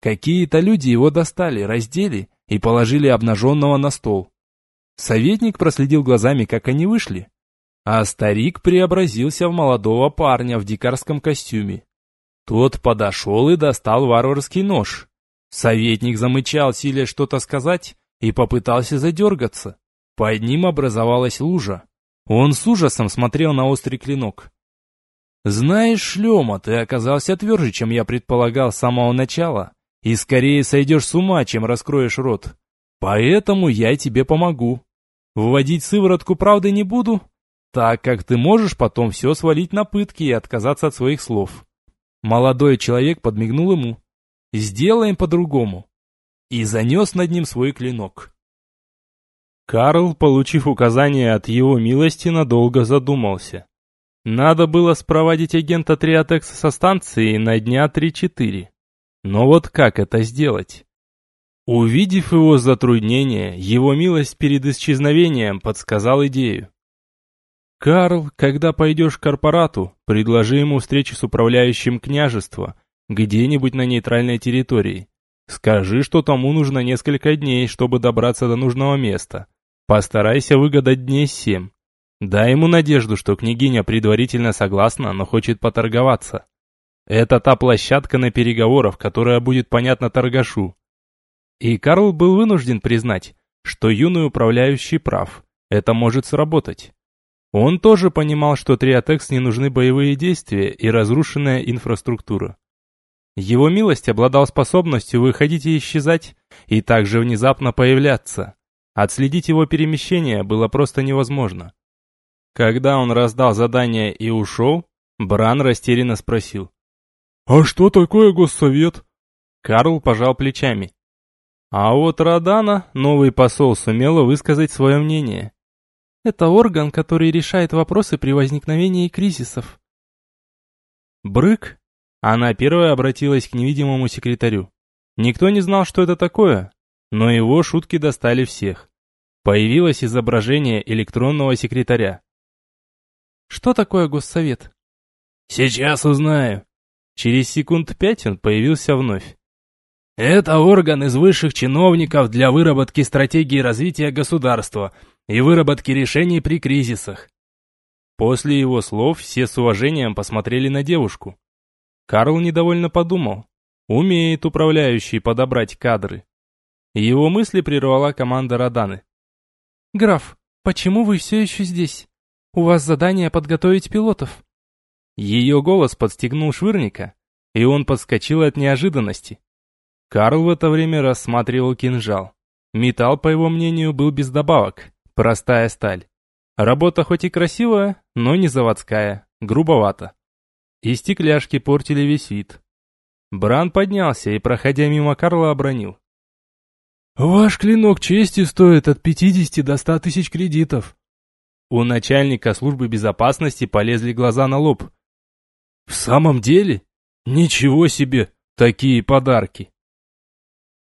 Какие-то люди его достали, раздели и положили обнаженного на стол. Советник проследил глазами, как они вышли. А старик преобразился в молодого парня в дикарском костюме. Тот подошел и достал варварский нож. Советник замычал, силя что-то сказать, и попытался задергаться. Под ним образовалась лужа. Он с ужасом смотрел на острый клинок. «Знаешь, шлема, ты оказался тверже, чем я предполагал с самого начала, и скорее сойдешь с ума, чем раскроешь рот. Поэтому я тебе помогу. Вводить сыворотку правды не буду, так как ты можешь потом все свалить на пытки и отказаться от своих слов. Молодой человек подмигнул ему. Сделаем по-другому. И занес над ним свой клинок. Карл, получив указание от его милости, надолго задумался. Надо было спроводить агента Триатекса со станции на дня 3-4. Но вот как это сделать? Увидев его затруднение, его милость перед исчезновением подсказал идею. «Карл, когда пойдешь к корпорату, предложи ему встречу с управляющим княжества, где-нибудь на нейтральной территории. Скажи, что тому нужно несколько дней, чтобы добраться до нужного места. Постарайся выгадать дней семь. Дай ему надежду, что княгиня предварительно согласна, но хочет поторговаться. Это та площадка на переговорах, которая будет понятна торгашу. И Карл был вынужден признать, что юный управляющий прав. Это может сработать. Он тоже понимал, что Триатекс не нужны боевые действия и разрушенная инфраструктура. Его милость обладал способностью выходить и исчезать, и также внезапно появляться. Отследить его перемещение было просто невозможно. Когда он раздал задание и ушел, Бран растерянно спросил. «А что такое госсовет?» Карл пожал плечами. А вот Радана, новый посол, сумела высказать свое мнение. Это орган, который решает вопросы при возникновении кризисов. Брык? Она первая обратилась к невидимому секретарю. Никто не знал, что это такое, но его шутки достали всех. Появилось изображение электронного секретаря. Что такое госсовет? Сейчас узнаю. Через секунд пять он появился вновь. Это орган из высших чиновников для выработки стратегии развития государства и выработки решений при кризисах. После его слов все с уважением посмотрели на девушку. Карл недовольно подумал. Умеет управляющий подобрать кадры. Его мысли прервала команда Раданы. «Граф, почему вы все еще здесь? У вас задание подготовить пилотов». Ее голос подстегнул швырника, и он подскочил от неожиданности. Карл в это время рассматривал кинжал. Металл, по его мнению, был без добавок, простая сталь. Работа хоть и красивая, но не заводская, грубовато. И стекляшки портили весь вид. Бран поднялся и, проходя мимо Карла, обронил. «Ваш клинок чести стоит от 50 до 100 тысяч кредитов». У начальника службы безопасности полезли глаза на лоб. «В самом деле? Ничего себе, такие подарки!»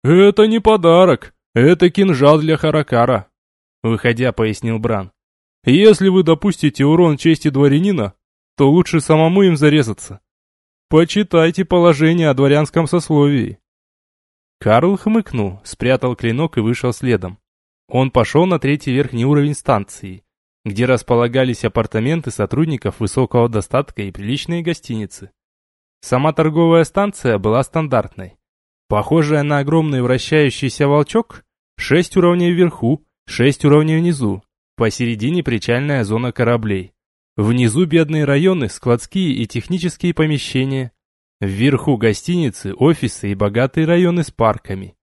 «Это не подарок, это кинжал для Харакара», — выходя, пояснил Бран. «Если вы допустите урон чести дворянина, то лучше самому им зарезаться. Почитайте положение о дворянском сословии». Карл хмыкнул, спрятал клинок и вышел следом. Он пошел на третий верхний уровень станции, где располагались апартаменты сотрудников высокого достатка и приличные гостиницы. Сама торговая станция была стандартной. Похожая на огромный вращающийся волчок, шесть уровней вверху, шесть уровней внизу, посередине причальная зона кораблей. Внизу бедные районы, складские и технические помещения. Вверху гостиницы, офисы и богатые районы с парками.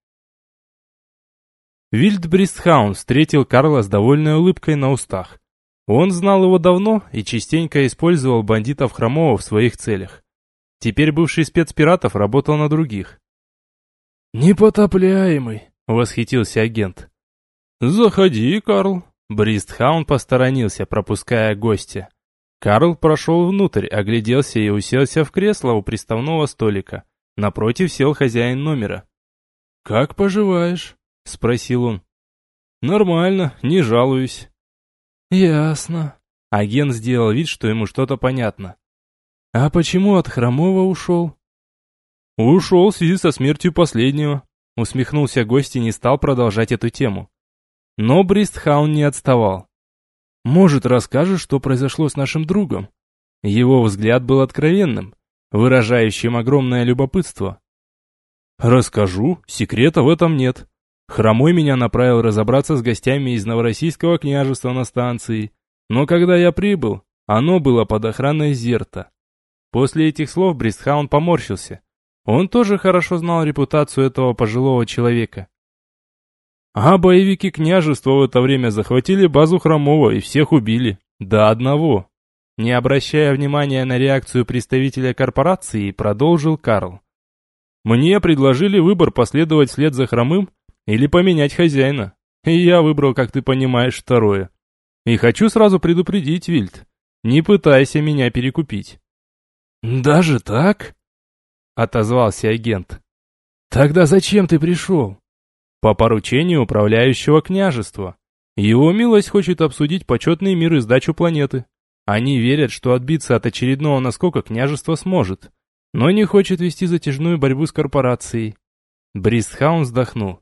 Вильдбристхаун встретил Карла с довольной улыбкой на устах. Он знал его давно и частенько использовал бандитов Хромова в своих целях. Теперь бывший спецпиратов работал на других. «Непотопляемый!» — восхитился агент. «Заходи, Карл!» Бристхаун посторонился, пропуская гостя. Карл прошел внутрь, огляделся и уселся в кресло у приставного столика. Напротив сел хозяин номера. «Как поживаешь?» — спросил он. «Нормально, не жалуюсь». «Ясно». Агент сделал вид, что ему что-то понятно. «А почему от Хромова ушел?» «Ушел в связи со смертью последнего», — усмехнулся гость и не стал продолжать эту тему. Но Бристхаун не отставал. «Может, расскажешь, что произошло с нашим другом?» Его взгляд был откровенным, выражающим огромное любопытство. «Расскажу, секрета в этом нет. Хромой меня направил разобраться с гостями из Новороссийского княжества на станции, но когда я прибыл, оно было под охраной Зерта». После этих слов Бристхаун поморщился. Он тоже хорошо знал репутацию этого пожилого человека. А боевики княжества в это время захватили базу Хромова и всех убили. До одного. Не обращая внимания на реакцию представителя корпорации, продолжил Карл. Мне предложили выбор последовать вслед за Хромым или поменять хозяина. И я выбрал, как ты понимаешь, второе. И хочу сразу предупредить, Вильд, не пытайся меня перекупить. «Даже так?» отозвался агент. «Тогда зачем ты пришел?» По поручению управляющего княжества. Его милость хочет обсудить почетный мир и сдачу планеты. Они верят, что отбиться от очередного наскока княжество сможет, но не хочет вести затяжную борьбу с корпорацией. Бристхаун вздохнул.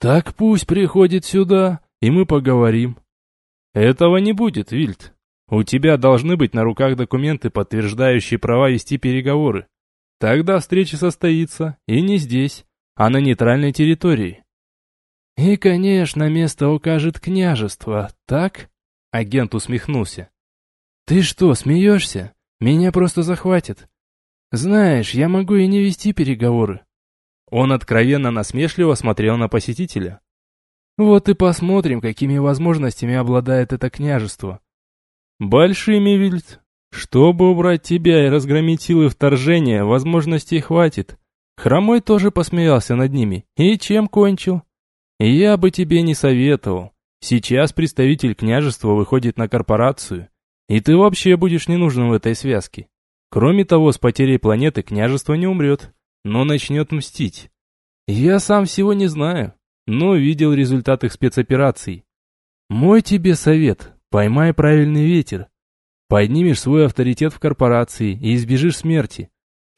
«Так пусть приходит сюда, и мы поговорим». «Этого не будет, Вильд. У тебя должны быть на руках документы, подтверждающие права вести переговоры. Тогда встреча состоится, и не здесь, а на нейтральной территории. И, конечно, место укажет княжество, так? Агент усмехнулся. Ты что, смеешься? Меня просто захватят. Знаешь, я могу и не вести переговоры. Он откровенно насмешливо смотрел на посетителя. Вот и посмотрим, какими возможностями обладает это княжество. Большими, Вильд. Чтобы убрать тебя и разгромить силы вторжения, возможностей хватит. Хромой тоже посмеялся над ними. И чем кончил? Я бы тебе не советовал. Сейчас представитель княжества выходит на корпорацию, и ты вообще будешь не нужен в этой связке. Кроме того, с потерей планеты княжество не умрет, но начнет мстить. Я сам всего не знаю, но видел результат их спецопераций. Мой тебе совет, поймай правильный ветер. Поднимешь свой авторитет в корпорации и избежишь смерти.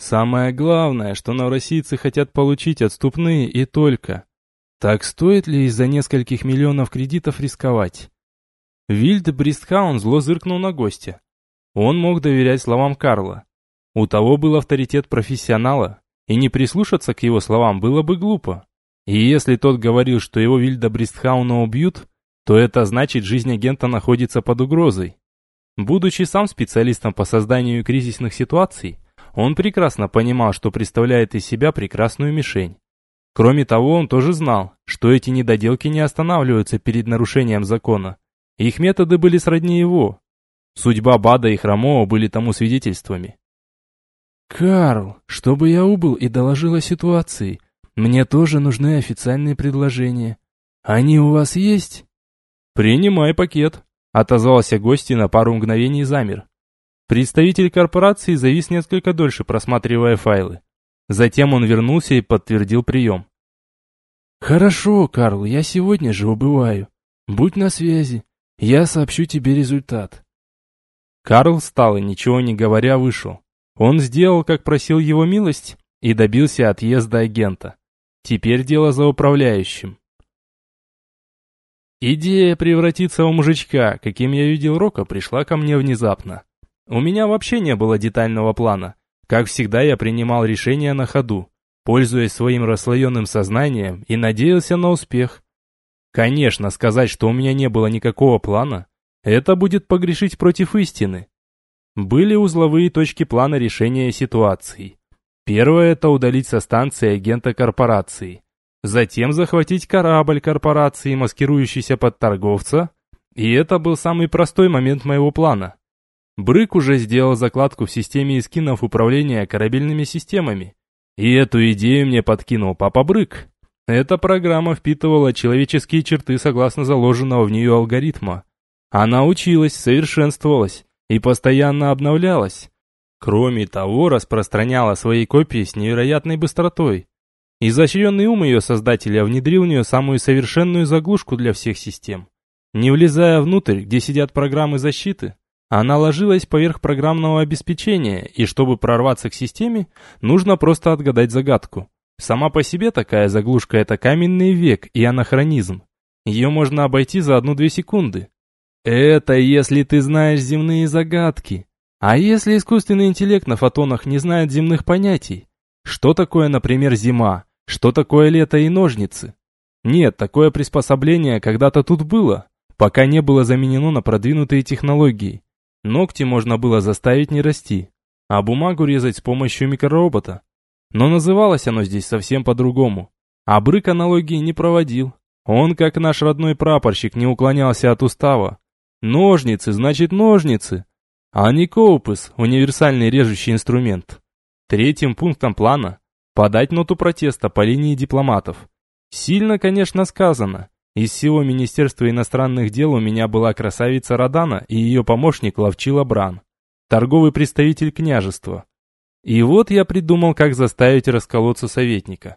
Самое главное, что новороссийцы хотят получить отступные и только. Так стоит ли из-за нескольких миллионов кредитов рисковать? Вильд Бристхаун зло зыркнул на гостя. Он мог доверять словам Карла. У того был авторитет профессионала, и не прислушаться к его словам было бы глупо. И если тот говорил, что его Вильда Бристхауна убьют, то это значит, жизнь агента находится под угрозой. Будучи сам специалистом по созданию кризисных ситуаций, он прекрасно понимал, что представляет из себя прекрасную мишень. Кроме того, он тоже знал, что эти недоделки не останавливаются перед нарушением закона. Их методы были сродни его. Судьба Бада и Хромова были тому свидетельствами. «Карл, чтобы я убыл и доложил о ситуации, мне тоже нужны официальные предложения. Они у вас есть?» «Принимай пакет», — отозвался гость и на пару мгновений замер. Представитель корпорации завис несколько дольше, просматривая файлы. Затем он вернулся и подтвердил прием. «Хорошо, Карл, я сегодня же убываю. Будь на связи. Я сообщу тебе результат». Карл встал и, ничего не говоря, вышел. Он сделал, как просил его милость, и добился отъезда агента. Теперь дело за управляющим. Идея превратиться в мужичка, каким я видел Рока, пришла ко мне внезапно. У меня вообще не было детального плана. Как всегда, я принимал решения на ходу, пользуясь своим расслоенным сознанием и надеялся на успех. Конечно, сказать, что у меня не было никакого плана, это будет погрешить против истины. Были узловые точки плана решения ситуации. Первое – это удалить со станции агента корпорации. Затем захватить корабль корпорации, маскирующийся под торговца. И это был самый простой момент моего плана. Брык уже сделал закладку в системе эскинов управления корабельными системами. И эту идею мне подкинул папа Брык. Эта программа впитывала человеческие черты согласно заложенного в нее алгоритма. Она училась, совершенствовалась и постоянно обновлялась. Кроме того, распространяла свои копии с невероятной быстротой. Изощренный ум ее создателя внедрил в нее самую совершенную заглушку для всех систем. Не влезая внутрь, где сидят программы защиты, она ложилась поверх программного обеспечения, и чтобы прорваться к системе, нужно просто отгадать загадку. Сама по себе такая заглушка – это каменный век и анахронизм. Ее можно обойти за одну-две секунды. Это если ты знаешь земные загадки. А если искусственный интеллект на фотонах не знает земных понятий? Что такое, например, зима? Что такое лето и ножницы? Нет, такое приспособление когда-то тут было, пока не было заменено на продвинутые технологии. Ногти можно было заставить не расти, а бумагу резать с помощью микроробота. Но называлось оно здесь совсем по-другому. А Брык аналогии не проводил. Он, как наш родной прапорщик, не уклонялся от устава. Ножницы, значит ножницы. А не коупыс, универсальный режущий инструмент. Третьим пунктом плана – подать ноту протеста по линии дипломатов. Сильно, конечно, сказано, из всего Министерства иностранных дел у меня была красавица Родана и ее помощник Ловчила Бран, торговый представитель княжества. И вот я придумал, как заставить расколоться советника.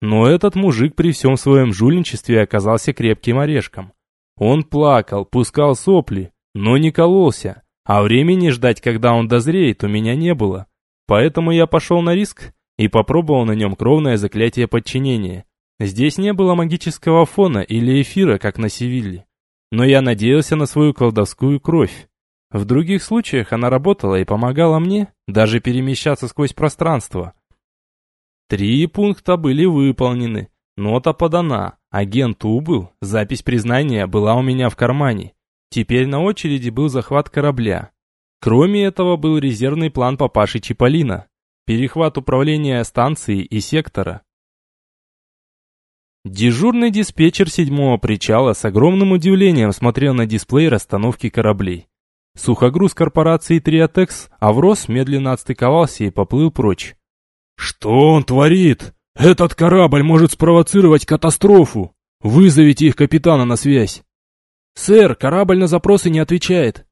Но этот мужик при всем своем жульничестве оказался крепким орешком. Он плакал, пускал сопли, но не кололся, а времени ждать, когда он дозреет, у меня не было. Поэтому я пошел на риск и попробовал на нем кровное заклятие подчинения. Здесь не было магического фона или эфира, как на Севилле. Но я надеялся на свою колдовскую кровь. В других случаях она работала и помогала мне даже перемещаться сквозь пространство. Три пункта были выполнены, нота подана, агент убыл, запись признания была у меня в кармане. Теперь на очереди был захват корабля. Кроме этого был резервный план папаши Чиполлино, перехват управления станции и сектора. Дежурный диспетчер седьмого причала с огромным удивлением смотрел на дисплей расстановки кораблей. Сухогруз корпорации Триотекс Аврос медленно отстыковался и поплыл прочь. «Что он творит? Этот корабль может спровоцировать катастрофу! Вызовите их капитана на связь!» «Сэр, корабль на запросы не отвечает!»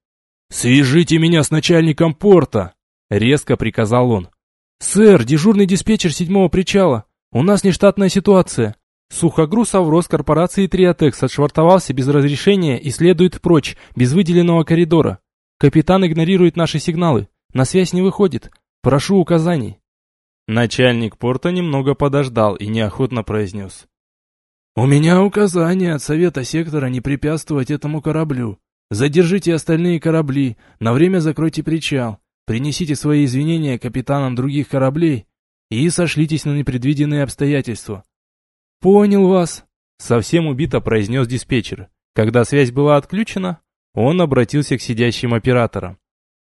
«Свяжите меня с начальником порта!» — резко приказал он. «Сэр, дежурный диспетчер седьмого причала. У нас нештатная ситуация. Сухогруз Аврос корпорации Триотекс отшвартовался без разрешения и следует прочь, без выделенного коридора. Капитан игнорирует наши сигналы. На связь не выходит. Прошу указаний». Начальник порта немного подождал и неохотно произнес. «У меня указание от совета сектора не препятствовать этому кораблю. Задержите остальные корабли, на время закройте причал, принесите свои извинения капитанам других кораблей и сошлитесь на непредвиденные обстоятельства». «Понял вас», — совсем убито произнес диспетчер. Когда связь была отключена, он обратился к сидящим операторам.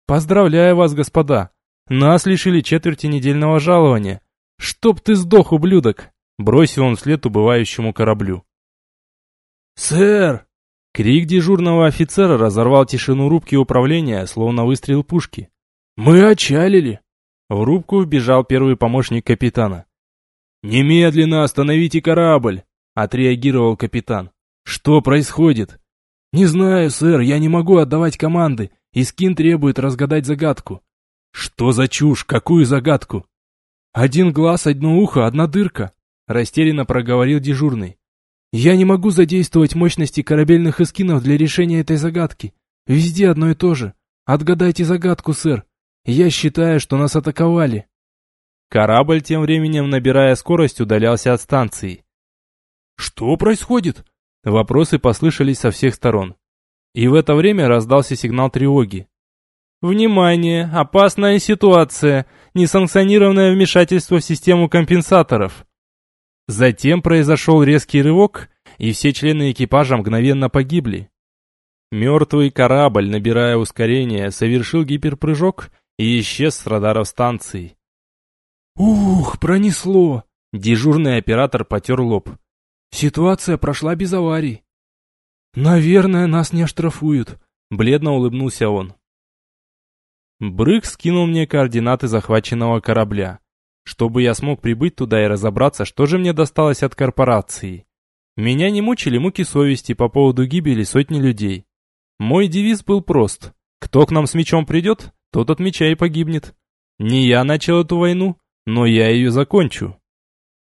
«Поздравляю вас, господа! Нас лишили четверти недельного жалования. Чтоб ты сдох, ублюдок!» Бросил он вслед убывающему кораблю. «Сэр!» Крик дежурного офицера разорвал тишину рубки управления, словно выстрел пушки. «Мы отчалили!» В рубку вбежал первый помощник капитана. «Немедленно остановите корабль!» — отреагировал капитан. «Что происходит?» «Не знаю, сэр, я не могу отдавать команды. Искин требует разгадать загадку». «Что за чушь? Какую загадку?» «Один глаз, одно ухо, одна дырка», — растерянно проговорил дежурный. «Я не могу задействовать мощности корабельных эскинов для решения этой загадки. Везде одно и то же. Отгадайте загадку, сэр. Я считаю, что нас атаковали». Корабль тем временем, набирая скорость, удалялся от станции. «Что происходит?» Вопросы послышались со всех сторон. И в это время раздался сигнал тревоги. «Внимание! Опасная ситуация! Несанкционированное вмешательство в систему компенсаторов!» Затем произошел резкий рывок, и все члены экипажа мгновенно погибли. Мертвый корабль, набирая ускорение, совершил гиперпрыжок и исчез с радаров станции. «Ух, пронесло!» Дежурный оператор потер лоб. Ситуация прошла без аварий. Наверное, нас не оштрафуют. Бледно улыбнулся он. Брык скинул мне координаты захваченного корабля, чтобы я смог прибыть туда и разобраться, что же мне досталось от корпорации. Меня не мучили муки совести по поводу гибели сотни людей. Мой девиз был прост. Кто к нам с мечом придет, тот от меча и погибнет. Не я начал эту войну, но я ее закончу.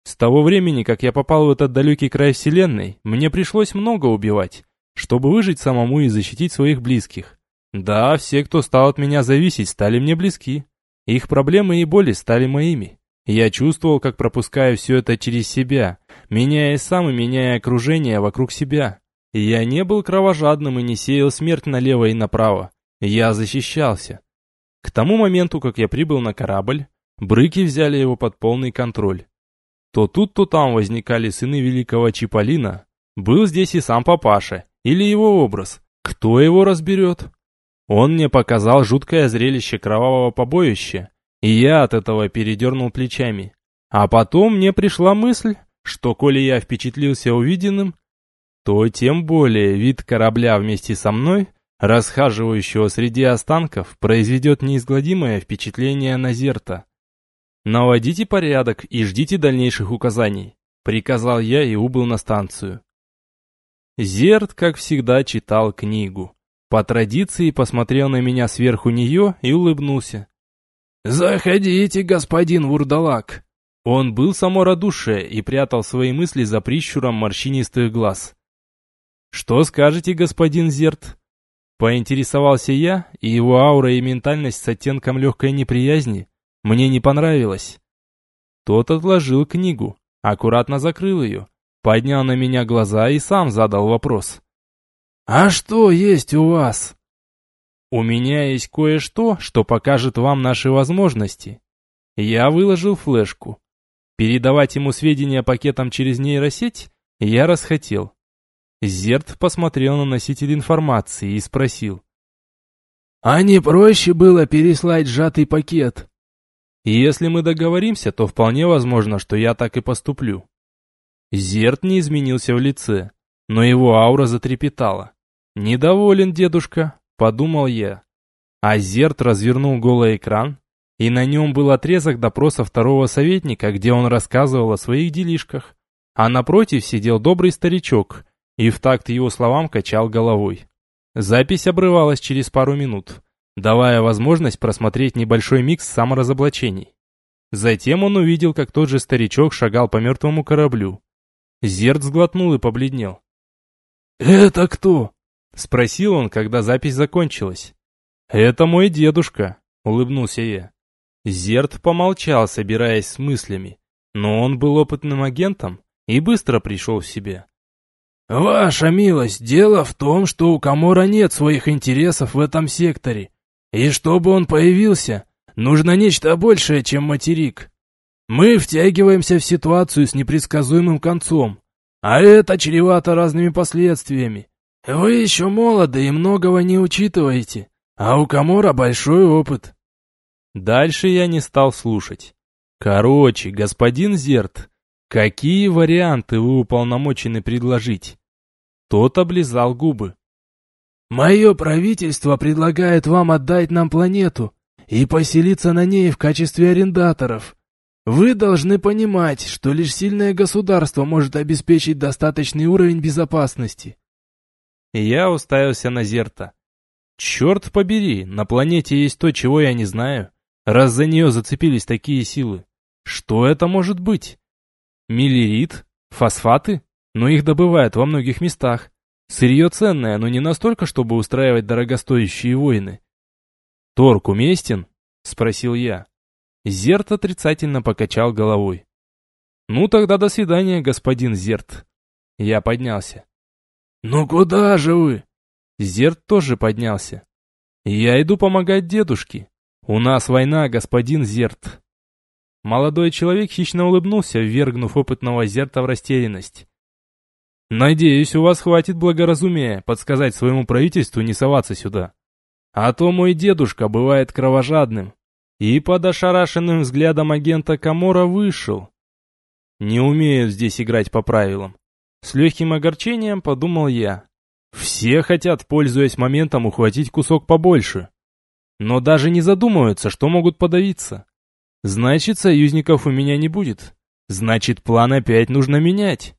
С того времени, как я попал в этот далекий край вселенной, мне пришлось много убивать, чтобы выжить самому и защитить своих близких. Да, все, кто стал от меня зависеть, стали мне близки. Их проблемы и боли стали моими. Я чувствовал, как пропускаю все это через себя, меняя сам и меняя окружение вокруг себя. Я не был кровожадным и не сеял смерть налево и направо. Я защищался. К тому моменту, как я прибыл на корабль, брыки взяли его под полный контроль. То тут, то там возникали сыны великого Чиполлина. Был здесь и сам папаша, или его образ. Кто его разберет? Он мне показал жуткое зрелище кровавого побоища, и я от этого передернул плечами. А потом мне пришла мысль, что коли я впечатлился увиденным, то тем более вид корабля вместе со мной, расхаживающего среди останков, произведет неизгладимое впечатление на Зерта. «Наводите порядок и ждите дальнейших указаний», — приказал я и убыл на станцию. Зерт, как всегда, читал книгу. По традиции посмотрел на меня сверху нее и улыбнулся. «Заходите, господин Вурдалак!» Он был само радушие и прятал свои мысли за прищуром морщинистых глаз. «Что скажете, господин Зерт?» Поинтересовался я, и его аура и ментальность с оттенком легкой неприязни мне не понравилось. Тот отложил книгу, аккуратно закрыл ее, поднял на меня глаза и сам задал вопрос. «А что есть у вас?» «У меня есть кое-что, что покажет вам наши возможности». Я выложил флешку. Передавать ему сведения пакетом через нейросеть я расхотел. Зерт посмотрел на носитель информации и спросил. «А не проще было переслать сжатый пакет?» «Если мы договоримся, то вполне возможно, что я так и поступлю». Зерт не изменился в лице, но его аура затрепетала. «Недоволен дедушка», — подумал я. А Зерт развернул голый экран, и на нем был отрезок допроса второго советника, где он рассказывал о своих делишках. А напротив сидел добрый старичок и в такт его словам качал головой. Запись обрывалась через пару минут, давая возможность просмотреть небольшой микс саморазоблачений. Затем он увидел, как тот же старичок шагал по мертвому кораблю. Зерд сглотнул и побледнел. «Это кто?» — спросил он, когда запись закончилась. «Это мой дедушка», — улыбнулся я. Зерд помолчал, собираясь с мыслями, но он был опытным агентом и быстро пришел в себя. «Ваша милость, дело в том, что у Камора нет своих интересов в этом секторе, и чтобы он появился, нужно нечто большее, чем материк. Мы втягиваемся в ситуацию с непредсказуемым концом, а это чревато разными последствиями. Вы еще молоды и многого не учитываете, а у Камора большой опыт». Дальше я не стал слушать. Короче, господин Зерт, какие варианты вы уполномочены предложить? Тот облизал губы. «Мое правительство предлагает вам отдать нам планету и поселиться на ней в качестве арендаторов. Вы должны понимать, что лишь сильное государство может обеспечить достаточный уровень безопасности». Я уставился на Зерта. «Черт побери, на планете есть то, чего я не знаю, раз за нее зацепились такие силы. Что это может быть? Миллерит? Фосфаты?» но их добывают во многих местах. Сырье ценное, но не настолько, чтобы устраивать дорогостоящие войны. «Торг уместен?» — спросил я. Зерт отрицательно покачал головой. «Ну тогда до свидания, господин Зерт». Я поднялся. «Ну куда же вы?» Зерт тоже поднялся. «Я иду помогать дедушке. У нас война, господин Зерт». Молодой человек хищно улыбнулся, ввергнув опытного Зерта в растерянность. Надеюсь, у вас хватит благоразумия подсказать своему правительству не соваться сюда. А то мой дедушка бывает кровожадным. И под ошарашенным взглядом агента Камора вышел. Не умею здесь играть по правилам. С легким огорчением подумал я. Все хотят, пользуясь моментом, ухватить кусок побольше. Но даже не задумываются, что могут подавиться. Значит, союзников у меня не будет. Значит, план опять нужно менять.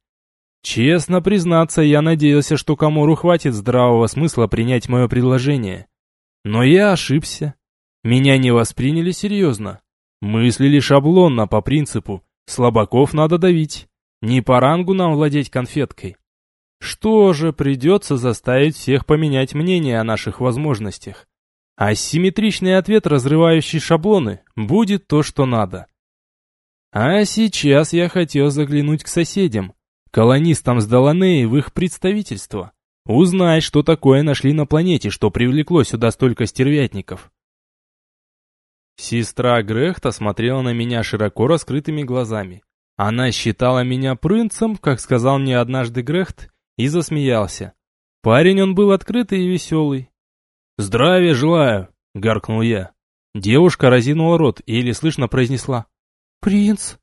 Честно признаться, я надеялся, что Камору хватит здравого смысла принять мое предложение. Но я ошибся. Меня не восприняли серьезно. Мыслили шаблонно по принципу «слабаков надо давить». Не по рангу нам владеть конфеткой. Что же, придется заставить всех поменять мнение о наших возможностях. А симметричный ответ, разрывающий шаблоны, будет то, что надо. А сейчас я хотел заглянуть к соседям, колонистам с Доланеи в их представительство. Узнай, что такое нашли на планете, что привлекло сюда столько стервятников. Сестра Грехта смотрела на меня широко раскрытыми глазами. Она считала меня принцем, как сказал мне однажды Грехт, и засмеялся. Парень он был открытый и веселый. «Здравия желаю!» — гаркнул я. Девушка разинула рот и еле слышно произнесла. «Принц!»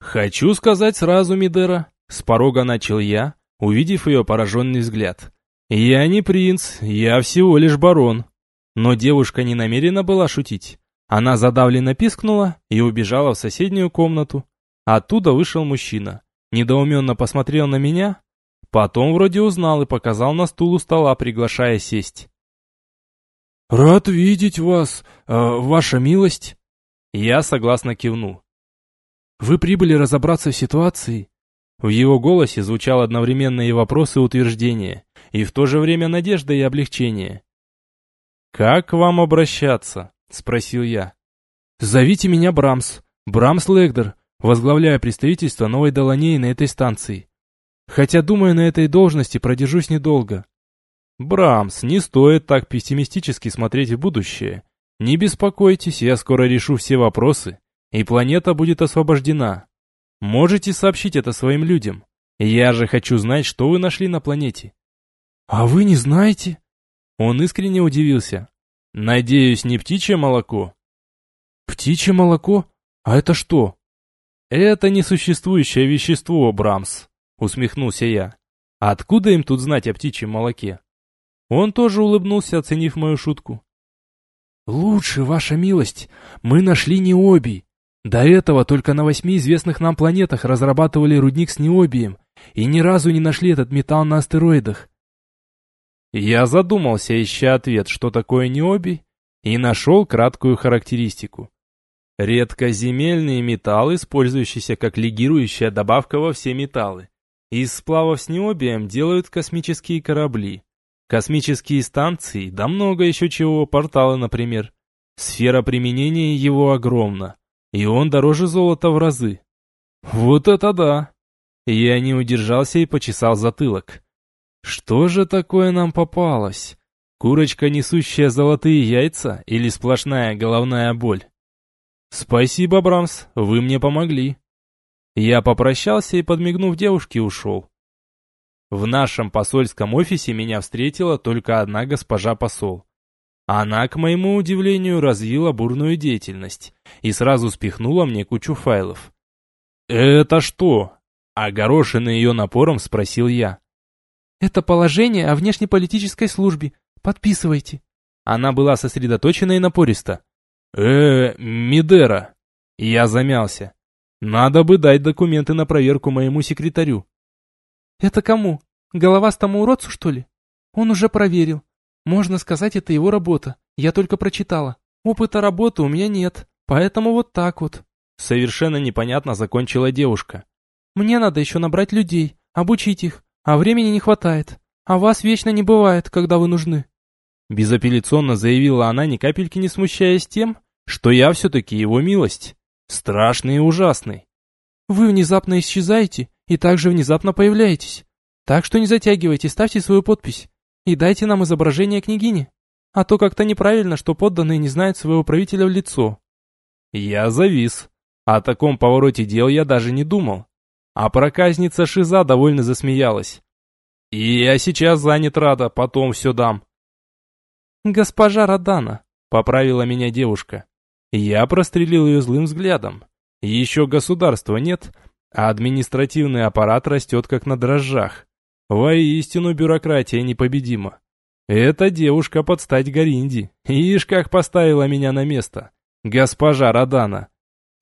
«Хочу сказать сразу, Мидера, с порога начал я, увидев ее пораженный взгляд. «Я не принц, я всего лишь барон». Но девушка не намерена была шутить. Она задавленно пискнула и убежала в соседнюю комнату. Оттуда вышел мужчина. Недоуменно посмотрел на меня, потом вроде узнал и показал на стул у стола, приглашая сесть. «Рад видеть вас, э, ваша милость!» Я согласно кивнул. Вы прибыли разобраться в ситуации?» В его голосе звучал одновременно и вопрос, и утверждение, и в то же время надежда и облегчение. «Как к вам обращаться?» — спросил я. «Зовите меня Брамс. Брамс Легдер. Возглавляю представительство Новой Доланеи на этой станции. Хотя, думаю, на этой должности продержусь недолго. Брамс, не стоит так пессимистически смотреть в будущее. Не беспокойтесь, я скоро решу все вопросы, и планета будет освобождена. Можете сообщить это своим людям. Я же хочу знать, что вы нашли на планете. А вы не знаете? Он искренне удивился. Надеюсь, не птичье молоко? Птичье молоко? А это что? Это несуществующее вещество, Брамс, усмехнулся я. Откуда им тут знать о птичьем молоке? Он тоже улыбнулся, оценив мою шутку. «Лучше, ваша милость, мы нашли необий. До этого только на восьми известных нам планетах разрабатывали рудник с необием и ни разу не нашли этот металл на астероидах». Я задумался, ища ответ, что такое необий, и нашел краткую характеристику. Редкоземельный металл, использующийся как легирующая добавка во все металлы. Из сплавов с необием делают космические корабли. Космические станции, да много еще чего, порталы, например. Сфера применения его огромна, и он дороже золота в разы. Вот это да! Я не удержался и почесал затылок. Что же такое нам попалось? Курочка, несущая золотые яйца, или сплошная головная боль? Спасибо, Брамс, вы мне помогли. Я попрощался и, подмигнув девушке, ушел. В нашем посольском офисе меня встретила только одна госпожа посол. Она, к моему удивлению, развила бурную деятельность и сразу спихнула мне кучу файлов. «Это что?» – огорошенный ее напором спросил я. «Это положение о внешнеполитической службе. Подписывайте». Она была сосредоточена и напориста. э Мидера». Я замялся. Надо бы дать документы на проверку моему секретарю. «Это кому? Головастому уродцу, что ли? Он уже проверил. Можно сказать, это его работа. Я только прочитала. Опыта работы у меня нет, поэтому вот так вот». Совершенно непонятно закончила девушка. «Мне надо еще набрать людей, обучить их, а времени не хватает. А вас вечно не бывает, когда вы нужны». Безапелляционно заявила она, ни капельки не смущаясь тем, что я все-таки его милость. Страшный и ужасный. «Вы внезапно исчезаете и также внезапно появляетесь. Так что не затягивайте, ставьте свою подпись. И дайте нам изображение княгини. А то как-то неправильно, что подданные не знают своего правителя в лицо. Я завис. О таком повороте дел я даже не думал. А проказница Шиза довольно засмеялась. И я сейчас занят рада, потом все дам. Госпожа Радана, поправила меня девушка. Я прострелил ее злым взглядом. Еще государства нет, а административный аппарат растет как на дрожжах. Воистину бюрократия непобедима. Эта девушка под стать Гаринди. Ишь, как поставила меня на место. Госпожа Радана.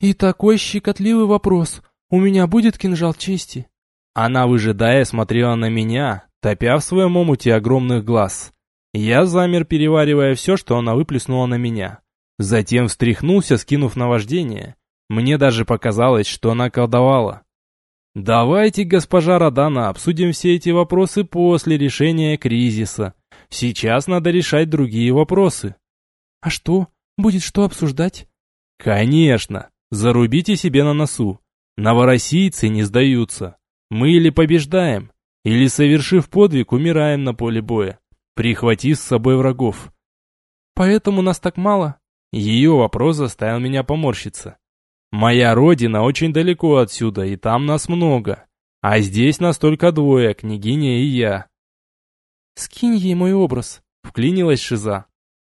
И такой щекотливый вопрос. У меня будет кинжал чести? Она, выжидая, смотрела на меня, топя в своем омуте огромных глаз. Я замер, переваривая все, что она выплеснула на меня. Затем встряхнулся, скинув наваждение, мне даже показалось, что она колдовала. Давайте, госпожа Радана, обсудим все эти вопросы после решения кризиса. Сейчас надо решать другие вопросы. А что? Будет что обсуждать? Конечно. Зарубите себе на носу. Новороссийцы не сдаются. Мы или побеждаем, или, совершив подвиг, умираем на поле боя, прихватив с собой врагов. Поэтому нас так мало? Ее вопрос заставил меня поморщиться. Моя родина очень далеко отсюда, и там нас много. А здесь нас только двое, княгиня и я. Скинь ей мой образ, вклинилась Шиза.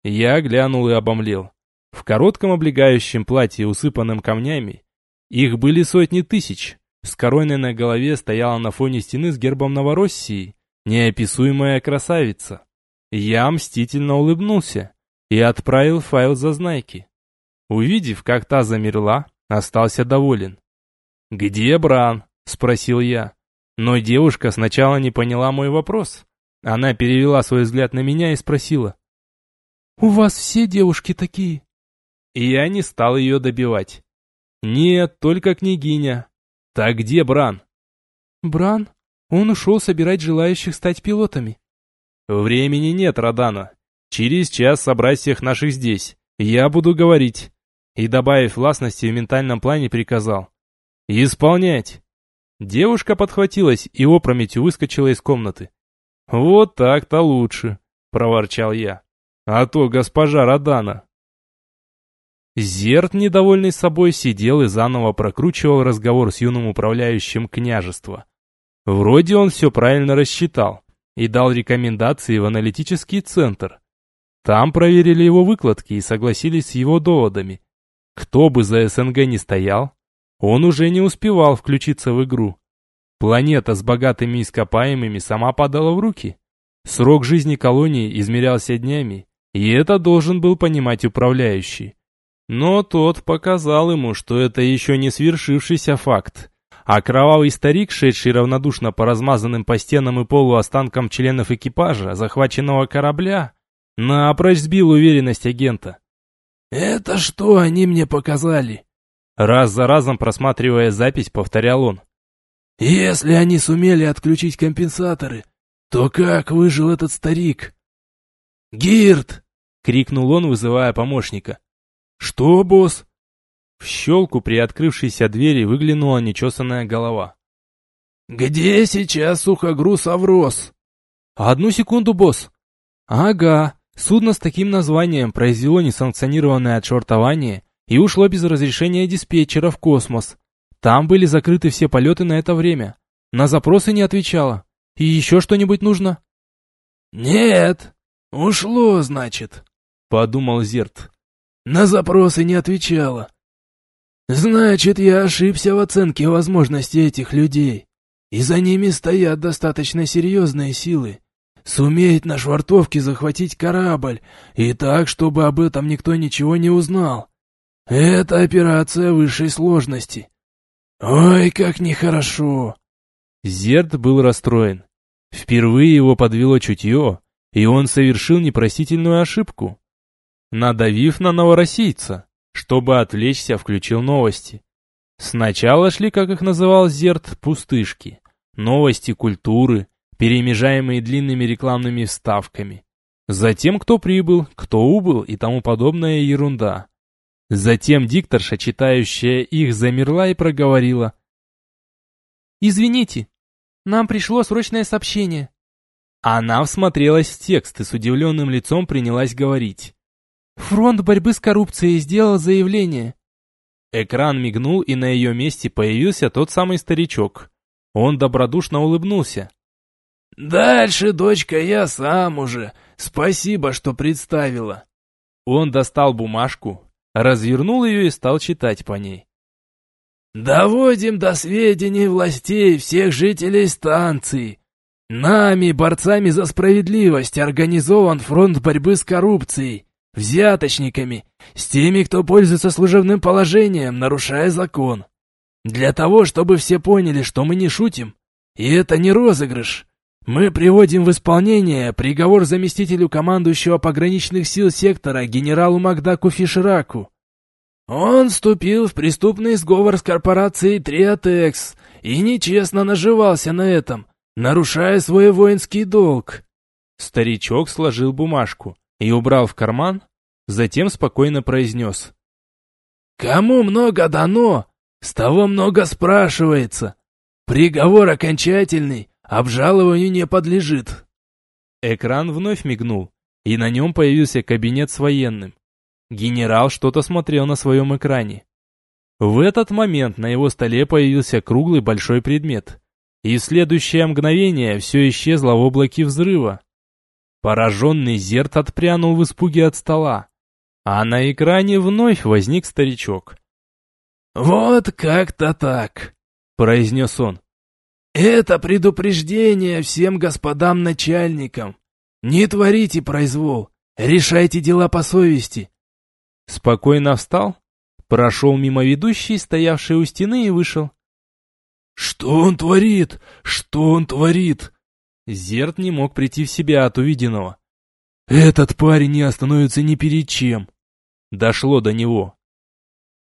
Я глянул и обомлел. В коротком облегающем платье, усыпанном камнями, их были сотни тысяч. С короной на голове стояла на фоне стены с гербом Новороссии неописуемая красавица. Я мстительно улыбнулся и отправил файл за знайки. Увидев, как та замерла, остался доволен. «Где Бран?» – спросил я. Но девушка сначала не поняла мой вопрос. Она перевела свой взгляд на меня и спросила. «У вас все девушки такие?» И я не стал ее добивать. Нет, только княгиня. Так где Бран? Бран? Он ушел собирать желающих стать пилотами. Времени нет, Радана. Через час собрать всех наших здесь. Я буду говорить. И, добавив властности в ментальном плане, приказал. Исполнять. Девушка подхватилась и опрометью выскочила из комнаты. «Вот так-то лучше», — проворчал я. «А то госпожа Радана». Зерт, недовольный собой, сидел и заново прокручивал разговор с юным управляющим княжества. Вроде он все правильно рассчитал и дал рекомендации в аналитический центр. Там проверили его выкладки и согласились с его доводами. Кто бы за СНГ не стоял, он уже не успевал включиться в игру. Планета с богатыми ископаемыми сама падала в руки. Срок жизни колонии измерялся днями, и это должен был понимать управляющий. Но тот показал ему, что это еще не свершившийся факт. А кровавый старик, шедший равнодушно по размазанным по стенам и полу останкам членов экипажа захваченного корабля, напрочь сбил уверенность агента. «Это что они мне показали?» Раз за разом просматривая запись, повторял он. «Если они сумели отключить компенсаторы, то как выжил этот старик?» «Гирт!» — крикнул он, вызывая помощника. «Что, босс?» В щелку при открывшейся двери выглянула нечесанная голова. «Где сейчас сухогруз Аврос?» «Одну секунду, босс». «Ага, судно с таким названием произвело несанкционированное отшортование и ушло без разрешения диспетчера в космос. Там были закрыты все полеты на это время. На запросы не отвечала. И еще что-нибудь нужно?» «Нет, ушло, значит», — подумал Зерт. «На запросы не отвечала. Значит, я ошибся в оценке возможностей этих людей. И за ними стоят достаточно серьезные силы. Суметь на швартовке захватить корабль, и так, чтобы об этом никто ничего не узнал. Это операция высшей сложности. Ой, как нехорошо. Зерд был расстроен. Впервые его подвело чутье, и он совершил непростительную ошибку. Надавив на новороссийца, чтобы отвлечься, включил новости. Сначала шли, как их называл Зерт, пустышки. Новости культуры, перемежаемые длинными рекламными вставками. Затем кто прибыл, кто убыл и тому подобная ерунда. Затем дикторша, читающая их, замерла и проговорила. «Извините, нам пришло срочное сообщение». Она всмотрелась в текст и с удивленным лицом принялась говорить. Фронт борьбы с коррупцией сделал заявление. Экран мигнул, и на ее месте появился тот самый старичок. Он добродушно улыбнулся. «Дальше, дочка, я сам уже. Спасибо, что представила». Он достал бумажку, развернул ее и стал читать по ней. «Доводим до сведений властей всех жителей станции. Нами, борцами за справедливость, организован фронт борьбы с коррупцией, взяточниками, с теми, кто пользуется служебным положением, нарушая закон. Для того, чтобы все поняли, что мы не шутим, и это не розыгрыш, мы приводим в исполнение приговор заместителю командующего пограничных сил сектора генералу Макдаку Фишераку. Он вступил в преступный сговор с корпорацией Триатекс и нечестно наживался на этом, нарушая свой воинский долг. Старичок сложил бумажку и убрал в карман, затем спокойно произнес. «Кому много дано, с того много спрашивается. Приговор окончательный, Обжалованию не подлежит. Экран вновь мигнул, и на нем появился кабинет с военным. Генерал что-то смотрел на своем экране. В этот момент на его столе появился круглый большой предмет. И в следующее мгновение все исчезло в облаке взрыва. Пораженный Зерт отпрянул в испуге от стола. А на экране вновь возник старичок. «Вот как-то так», — произнес он. Это предупреждение всем господам начальникам. Не творите произвол, решайте дела по совести. Спокойно встал, прошел мимо ведущей, стоявшей у стены, и вышел. Что он творит? Что он творит? Зерт не мог прийти в себя от увиденного. Этот парень не остановится ни перед чем. Дошло до него.